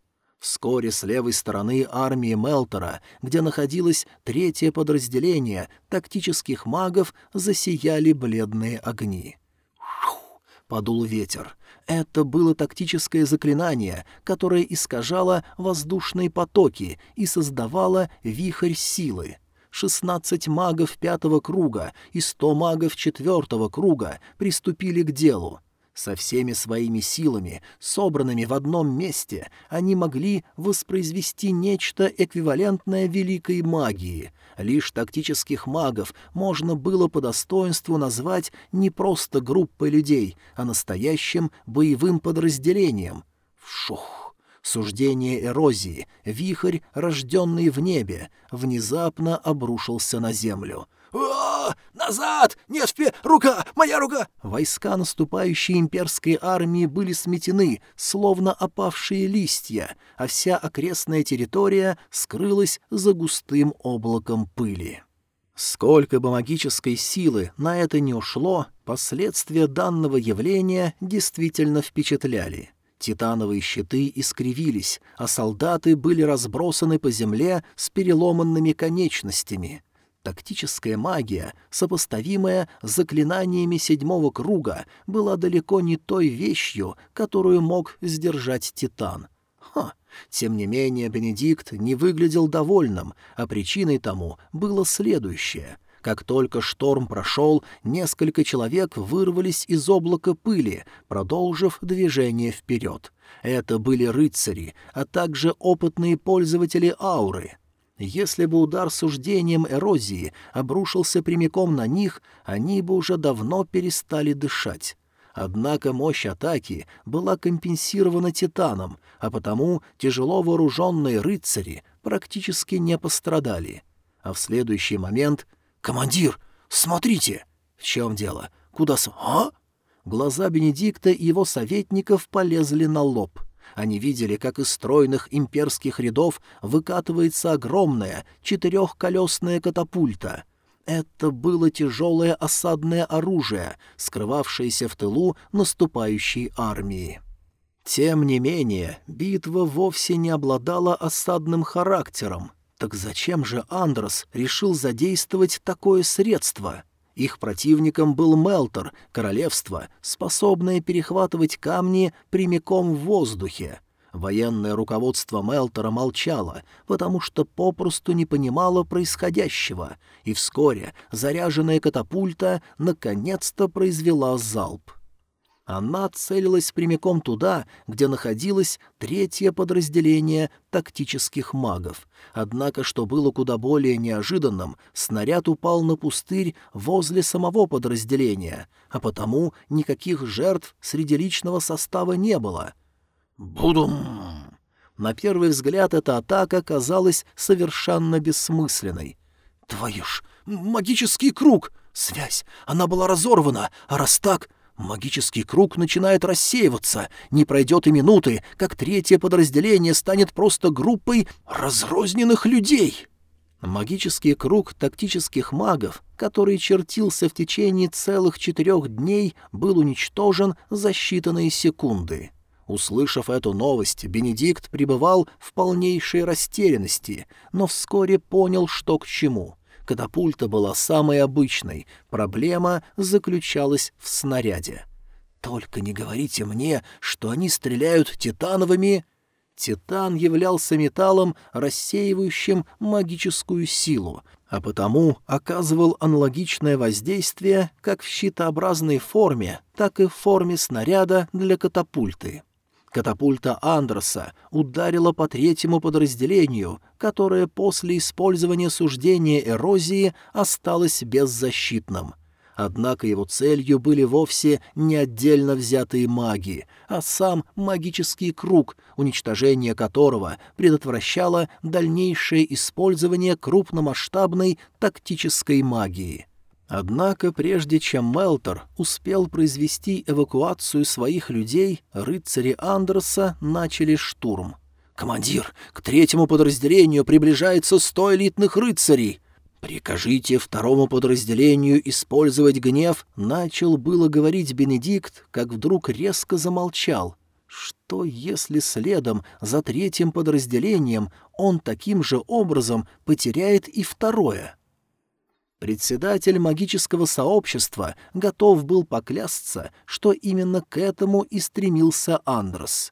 Вскоре с левой стороны армии Мелтора, где находилось третье подразделение тактических магов, засияли бледные огни. Фух, подул ветер. Это было тактическое заклинание, которое искажало воздушные потоки и создавало вихрь силы. Шестнадцать магов пятого круга и сто магов четвертого круга приступили к делу. Со всеми своими силами, собранными в одном месте, они могли воспроизвести нечто эквивалентное великой магии. Лишь тактических магов можно было по достоинству назвать не просто группой людей, а настоящим боевым подразделением. Вшух! Суждение эрозии, вихрь, рожденный в небе, внезапно обрушился на землю — «О, назад! Нет, впе... Рука! Моя рука!» Войска наступающей имперской армии были сметены, словно опавшие листья, а вся окрестная территория скрылась за густым облаком пыли. Сколько бы магической силы на это не ушло, последствия данного явления действительно впечатляли. Титановые щиты искривились, а солдаты были разбросаны по земле с переломанными конечностями — Тактическая магия, сопоставимая с заклинаниями седьмого круга, была далеко не той вещью, которую мог сдержать Титан. Ха! Тем не менее, Бенедикт не выглядел довольным, а причиной тому было следующее. Как только шторм прошел, несколько человек вырвались из облака пыли, продолжив движение вперед. Это были рыцари, а также опытные пользователи ауры — если бы удар суждением эрозии обрушился прямиком на них, они бы уже давно перестали дышать. Однако мощь атаки была компенсирована титаном, а потому тяжело вооруженные рыцари практически не пострадали. А в следующий момент «Командир, смотрите!» «В чем дело? Куда с...» «А?» Глаза Бенедикта и его советников полезли на лоб — они видели, как из стройных имперских рядов выкатывается огромная четырехколесная катапульта. Это было тяжелое осадное оружие, скрывавшееся в тылу наступающей армии. Тем не менее, битва вовсе не обладала осадным характером. Так зачем же Андрос решил задействовать такое средство? Их противником был Мелтор, королевство, способное перехватывать камни прямиком в воздухе. Военное руководство Мелтора молчало, потому что попросту не понимало происходящего, и вскоре заряженная катапульта наконец-то произвела залп. Она целилась прямиком туда, где находилось третье подразделение тактических магов. Однако, что было куда более неожиданным, снаряд упал на пустырь возле самого подразделения, а потому никаких жертв среди личного состава не было. «Будум!» На первый взгляд эта атака казалась совершенно бессмысленной. «Твою ж, Магический круг! Связь! Она была разорвана, а раз так, Магический круг начинает рассеиваться. Не пройдет и минуты, как третье подразделение станет просто группой разрозненных людей. Магический круг тактических магов, который чертился в течение целых четырех дней, был уничтожен за считанные секунды. Услышав эту новость, Бенедикт пребывал в полнейшей растерянности, но вскоре понял, что к чему — Катапульта была самой обычной, проблема заключалась в снаряде. «Только не говорите мне, что они стреляют титановыми...» Титан являлся металлом, рассеивающим магическую силу, а потому оказывал аналогичное воздействие как в щитообразной форме, так и в форме снаряда для катапульты. Катапульта Андерса ударила по третьему подразделению, которое после использования суждения эрозии осталось беззащитным. Однако его целью были вовсе не отдельно взятые маги, а сам магический круг, уничтожение которого предотвращало дальнейшее использование крупномасштабной тактической магии. Однако, прежде чем Мелтор успел произвести эвакуацию своих людей, рыцари Андерса начали штурм. «Командир, к третьему подразделению приближается сто элитных рыцарей!» «Прикажите второму подразделению использовать гнев», — начал было говорить Бенедикт, как вдруг резко замолчал. Что, если следом за третьим подразделением он таким же образом потеряет и второе?» Председатель магического сообщества готов был поклясться, что именно к этому и стремился Андрос.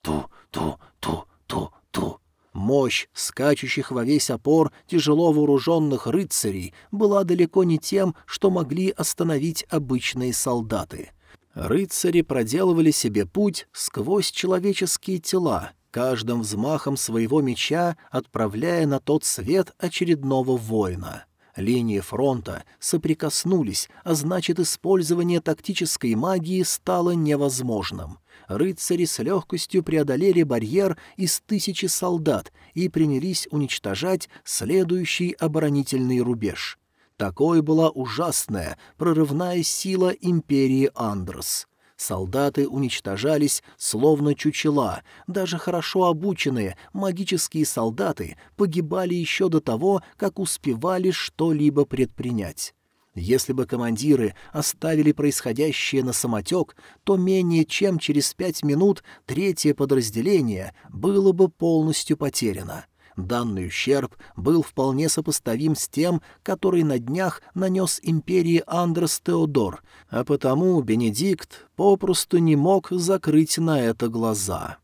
Ту-ту-ту-ту-ту. Мощь скачущих во весь опор тяжело вооруженных рыцарей была далеко не тем, что могли остановить обычные солдаты. Рыцари проделывали себе путь сквозь человеческие тела, каждым взмахом своего меча отправляя на тот свет очередного воина. Линии фронта соприкоснулись, а значит, использование тактической магии стало невозможным. Рыцари с легкостью преодолели барьер из тысячи солдат и принялись уничтожать следующий оборонительный рубеж. Такой была ужасная, прорывная сила империи Андрос — Солдаты уничтожались, словно чучела. Даже хорошо обученные магические солдаты погибали еще до того, как успевали что-либо предпринять. Если бы командиры оставили происходящее на самотек, то менее чем через пять минут третье подразделение было бы полностью потеряно. Данный ущерб был вполне сопоставим с тем, который на днях нанес империи Андрес Теодор, а потому Бенедикт попросту не мог закрыть на это глаза.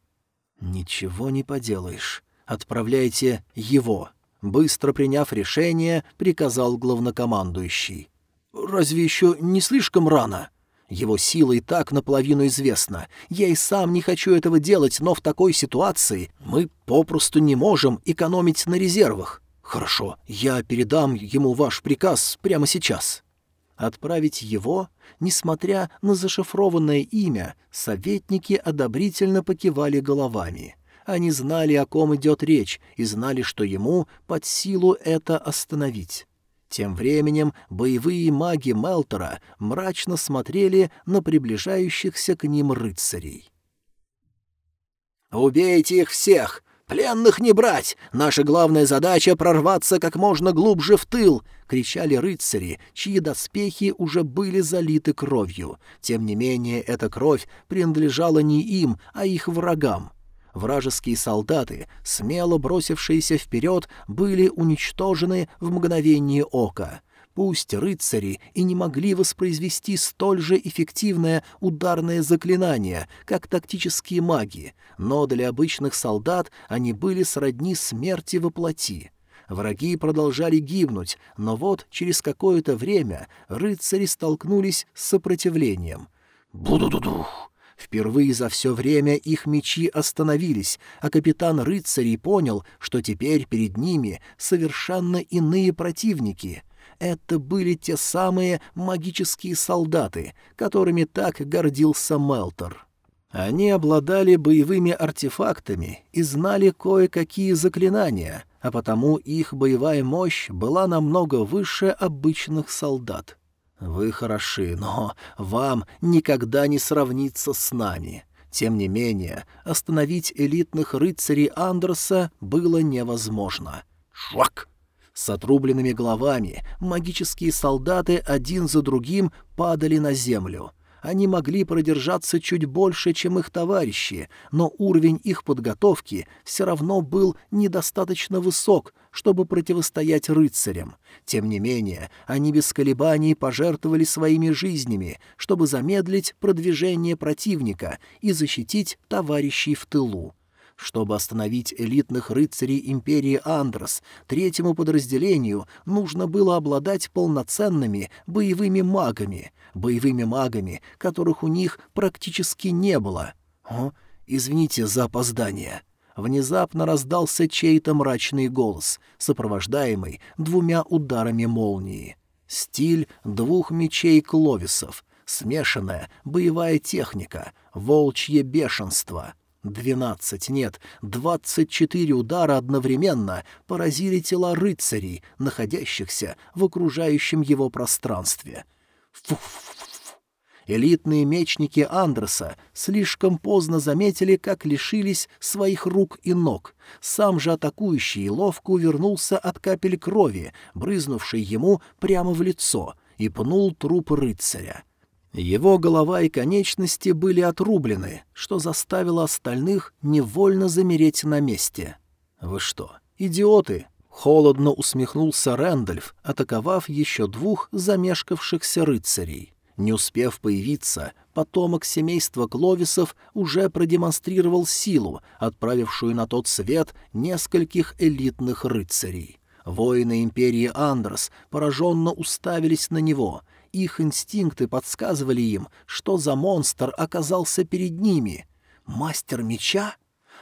«Ничего не поделаешь. Отправляйте его», — быстро приняв решение, приказал главнокомандующий. «Разве еще не слишком рано?» Его сила и так наполовину известна. Я и сам не хочу этого делать, но в такой ситуации мы попросту не можем экономить на резервах. Хорошо, я передам ему ваш приказ прямо сейчас. Отправить его, несмотря на зашифрованное имя, советники одобрительно покивали головами. Они знали, о ком идет речь, и знали, что ему под силу это остановить. Тем временем боевые маги Мелтора мрачно смотрели на приближающихся к ним рыцарей. «Убейте их всех! Пленных не брать! Наша главная задача — прорваться как можно глубже в тыл!» — кричали рыцари, чьи доспехи уже были залиты кровью. Тем не менее, эта кровь принадлежала не им, а их врагам. Вражеские солдаты, смело бросившиеся вперед, были уничтожены в мгновение ока. Пусть рыцари и не могли воспроизвести столь же эффективное ударное заклинание, как тактические маги, но для обычных солдат они были сродни смерти во плоти. Враги продолжали гибнуть, но вот через какое-то время рыцари столкнулись с сопротивлением. «Буду-ду-дух!» Впервые за все время их мечи остановились, а капитан рыцарей понял, что теперь перед ними совершенно иные противники. Это были те самые магические солдаты, которыми так гордился Мелтор. Они обладали боевыми артефактами и знали кое-какие заклинания, а потому их боевая мощь была намного выше обычных солдат. Вы хороши, но вам никогда не сравниться с нами. Тем не менее, остановить элитных рыцарей Андерса было невозможно. Швак! С отрубленными головами магические солдаты один за другим падали на землю — они могли продержаться чуть больше, чем их товарищи, но уровень их подготовки все равно был недостаточно высок, чтобы противостоять рыцарям. Тем не менее, они без колебаний пожертвовали своими жизнями, чтобы замедлить продвижение противника и защитить товарищей в тылу. Чтобы остановить элитных рыцарей империи Андрос, третьему подразделению нужно было обладать полноценными боевыми магами, боевыми магами, которых у них практически не было. О, извините за опоздание. Внезапно раздался чей-то мрачный голос, сопровождаемый двумя ударами молнии. Стиль двух мечей Кловисов, смешанная боевая техника, волчье бешенство — Двенадцать, нет, двадцать четыре удара одновременно поразили тела рыцарей, находящихся в окружающем его пространстве. фу Элитные мечники Андреса слишком поздно заметили, как лишились своих рук и ног. Сам же атакующий ловко увернулся от капель крови, брызнувшей ему прямо в лицо, и пнул труп рыцаря. Его голова и конечности были отрублены, что заставило остальных невольно замереть на месте. «Вы что, идиоты?» — холодно усмехнулся Рэндольф, атаковав еще двух замешкавшихся рыцарей. Не успев появиться, потомок семейства Кловисов уже продемонстрировал силу, отправившую на тот свет нескольких элитных рыцарей. Воины империи Андрос пораженно уставились на него, их инстинкты подсказывали им, что за монстр оказался перед ними. Мастер меча?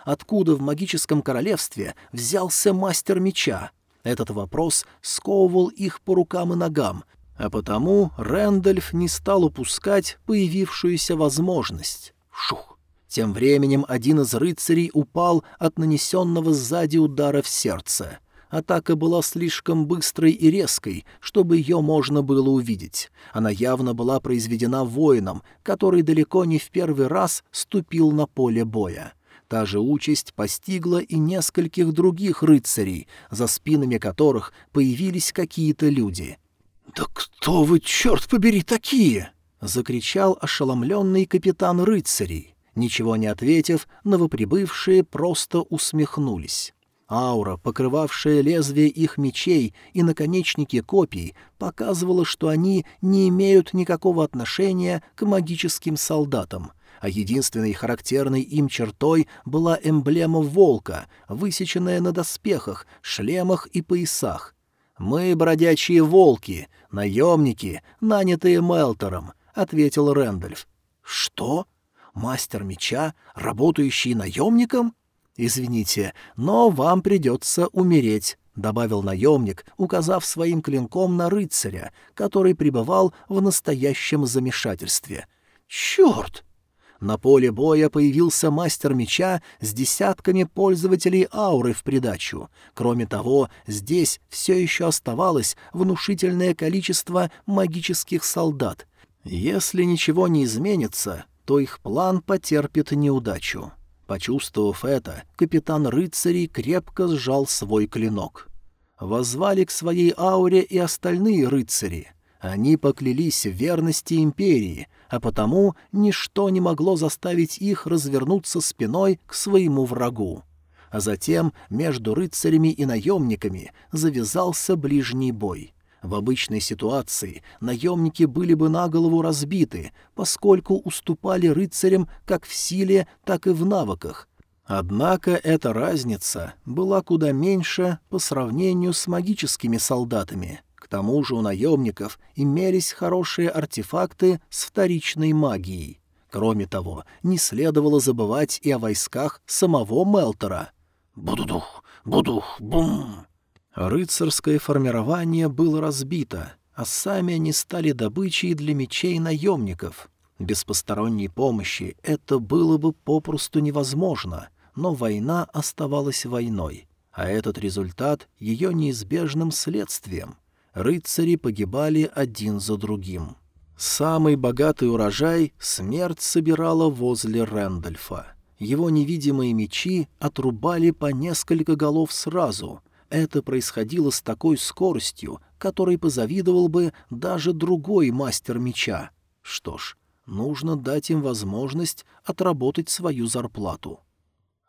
Откуда в магическом королевстве взялся мастер меча? Этот вопрос сковывал их по рукам и ногам, а потому Рэндольф не стал упускать появившуюся возможность. Шух! Тем временем один из рыцарей упал от нанесенного сзади удара в сердце — Атака была слишком быстрой и резкой, чтобы ее можно было увидеть. Она явно была произведена воином, который далеко не в первый раз ступил на поле боя. Та же участь постигла и нескольких других рыцарей, за спинами которых появились какие-то люди. «Да кто вы, черт побери, такие?» — закричал ошеломленный капитан рыцарей. Ничего не ответив, новоприбывшие просто усмехнулись. Аура, покрывавшая лезвие их мечей и наконечники копий, показывала, что они не имеют никакого отношения к магическим солдатам, а единственной характерной им чертой была эмблема волка, высеченная на доспехах, шлемах и поясах. «Мы бродячие волки, наемники, нанятые Мелтором», — ответил Рэндольф. «Что? Мастер меча, работающий наемником?» «Извините, но вам придется умереть», — добавил наемник, указав своим клинком на рыцаря, который пребывал в настоящем замешательстве. «Черт!» На поле боя появился мастер меча с десятками пользователей ауры в придачу. Кроме того, здесь все еще оставалось внушительное количество магических солдат. Если ничего не изменится, то их план потерпит неудачу. Почувствовав это, капитан рыцарей крепко сжал свой клинок. Возвали к своей ауре и остальные рыцари. Они поклялись в верности империи, а потому ничто не могло заставить их развернуться спиной к своему врагу. А затем между рыцарями и наемниками завязался ближний бой — в обычной ситуации наемники были бы на голову разбиты, поскольку уступали рыцарям как в силе, так и в навыках. Однако эта разница была куда меньше по сравнению с магическими солдатами. К тому же у наемников имелись хорошие артефакты с вторичной магией. Кроме того, не следовало забывать и о войсках самого Мелтора. «Будудух! Будух! Бум!» Рыцарское формирование было разбито, а сами они стали добычей для мечей наемников. Без посторонней помощи это было бы попросту невозможно, но война оставалась войной. а этот результат — ее неизбежным следствием. Рыцари погибали один за другим. Самый богатый урожай смерть собирала возле Рэндольфа. Его невидимые мечи отрубали по несколько голов сразу. Это происходило с такой скоростью, которой позавидовал бы даже другой мастер меча. Что ж, нужно дать им возможность отработать свою зарплату.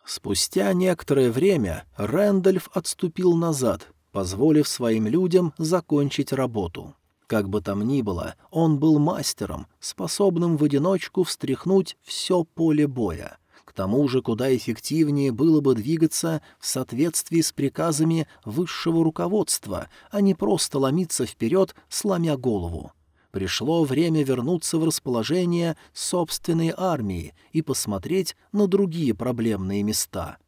Спустя некоторое время Рэндольф отступил назад, позволив своим людям закончить работу. Как бы там ни было, он был мастером, способным в одиночку встряхнуть все поле боя. Тому же куда эффективнее было бы двигаться в соответствии с приказами высшего руководства, а не просто ломиться вперед, сломя голову. Пришло время вернуться в расположение собственной армии и посмотреть на другие проблемные места.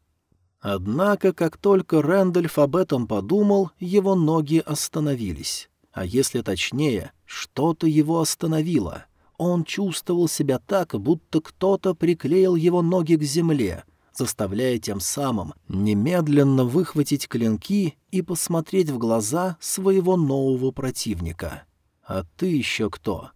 Однако, как только Рэндольф об этом подумал, его ноги остановились. А если точнее, что-то его остановило — он чувствовал себя так, будто кто-то приклеил его ноги к земле, заставляя тем самым немедленно выхватить клинки и посмотреть в глаза своего нового противника. «А ты еще кто?»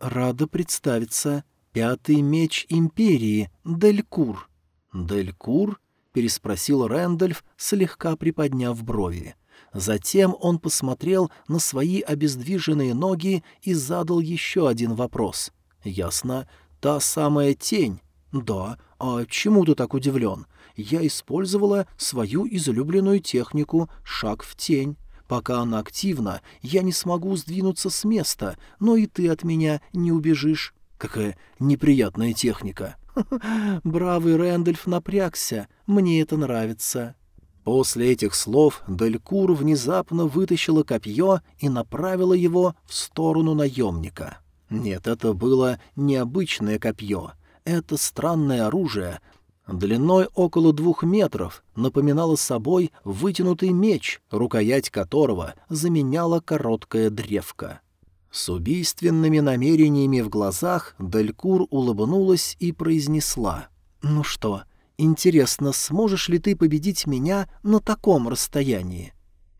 «Рада представиться. Пятый меч Империи, Делькур». «Делькур?» — переспросил Рэндольф, слегка приподняв брови. Затем он посмотрел на свои обездвиженные ноги и задал еще один вопрос. «Ясно. Та самая тень?» «Да. А чему ты так удивлен? Я использовала свою излюбленную технику «шаг в тень». Пока она активна, я не смогу сдвинуться с места, но и ты от меня не убежишь. Какая неприятная техника. Бравый Рэндольф напрягся. Мне это нравится. После этих слов Делькур внезапно вытащила копье и направила его в сторону наемника. Нет, это было необычное копье. Это странное оружие, длиной около двух метров, напоминало собой вытянутый меч, рукоять которого заменяла короткая древка. С убийственными намерениями в глазах Делькур улыбнулась и произнесла. «Ну что, Интересно, сможешь ли ты победить меня на таком расстоянии?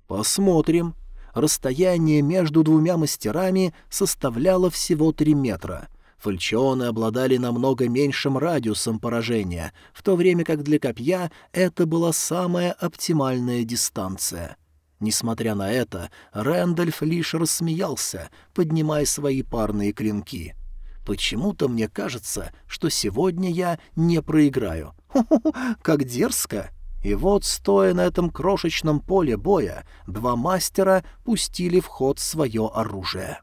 Посмотрим. Расстояние между двумя мастерами составляло всего три метра. Фальчионы обладали намного меньшим радиусом поражения, в то время как для копья это была самая оптимальная дистанция. Несмотря на это, Рэндольф лишь рассмеялся, поднимая свои парные клинки. «Почему-то мне кажется, что сегодня я не проиграю. Как дерзко! И вот, стоя на этом крошечном поле боя, два мастера пустили в ход свое оружие.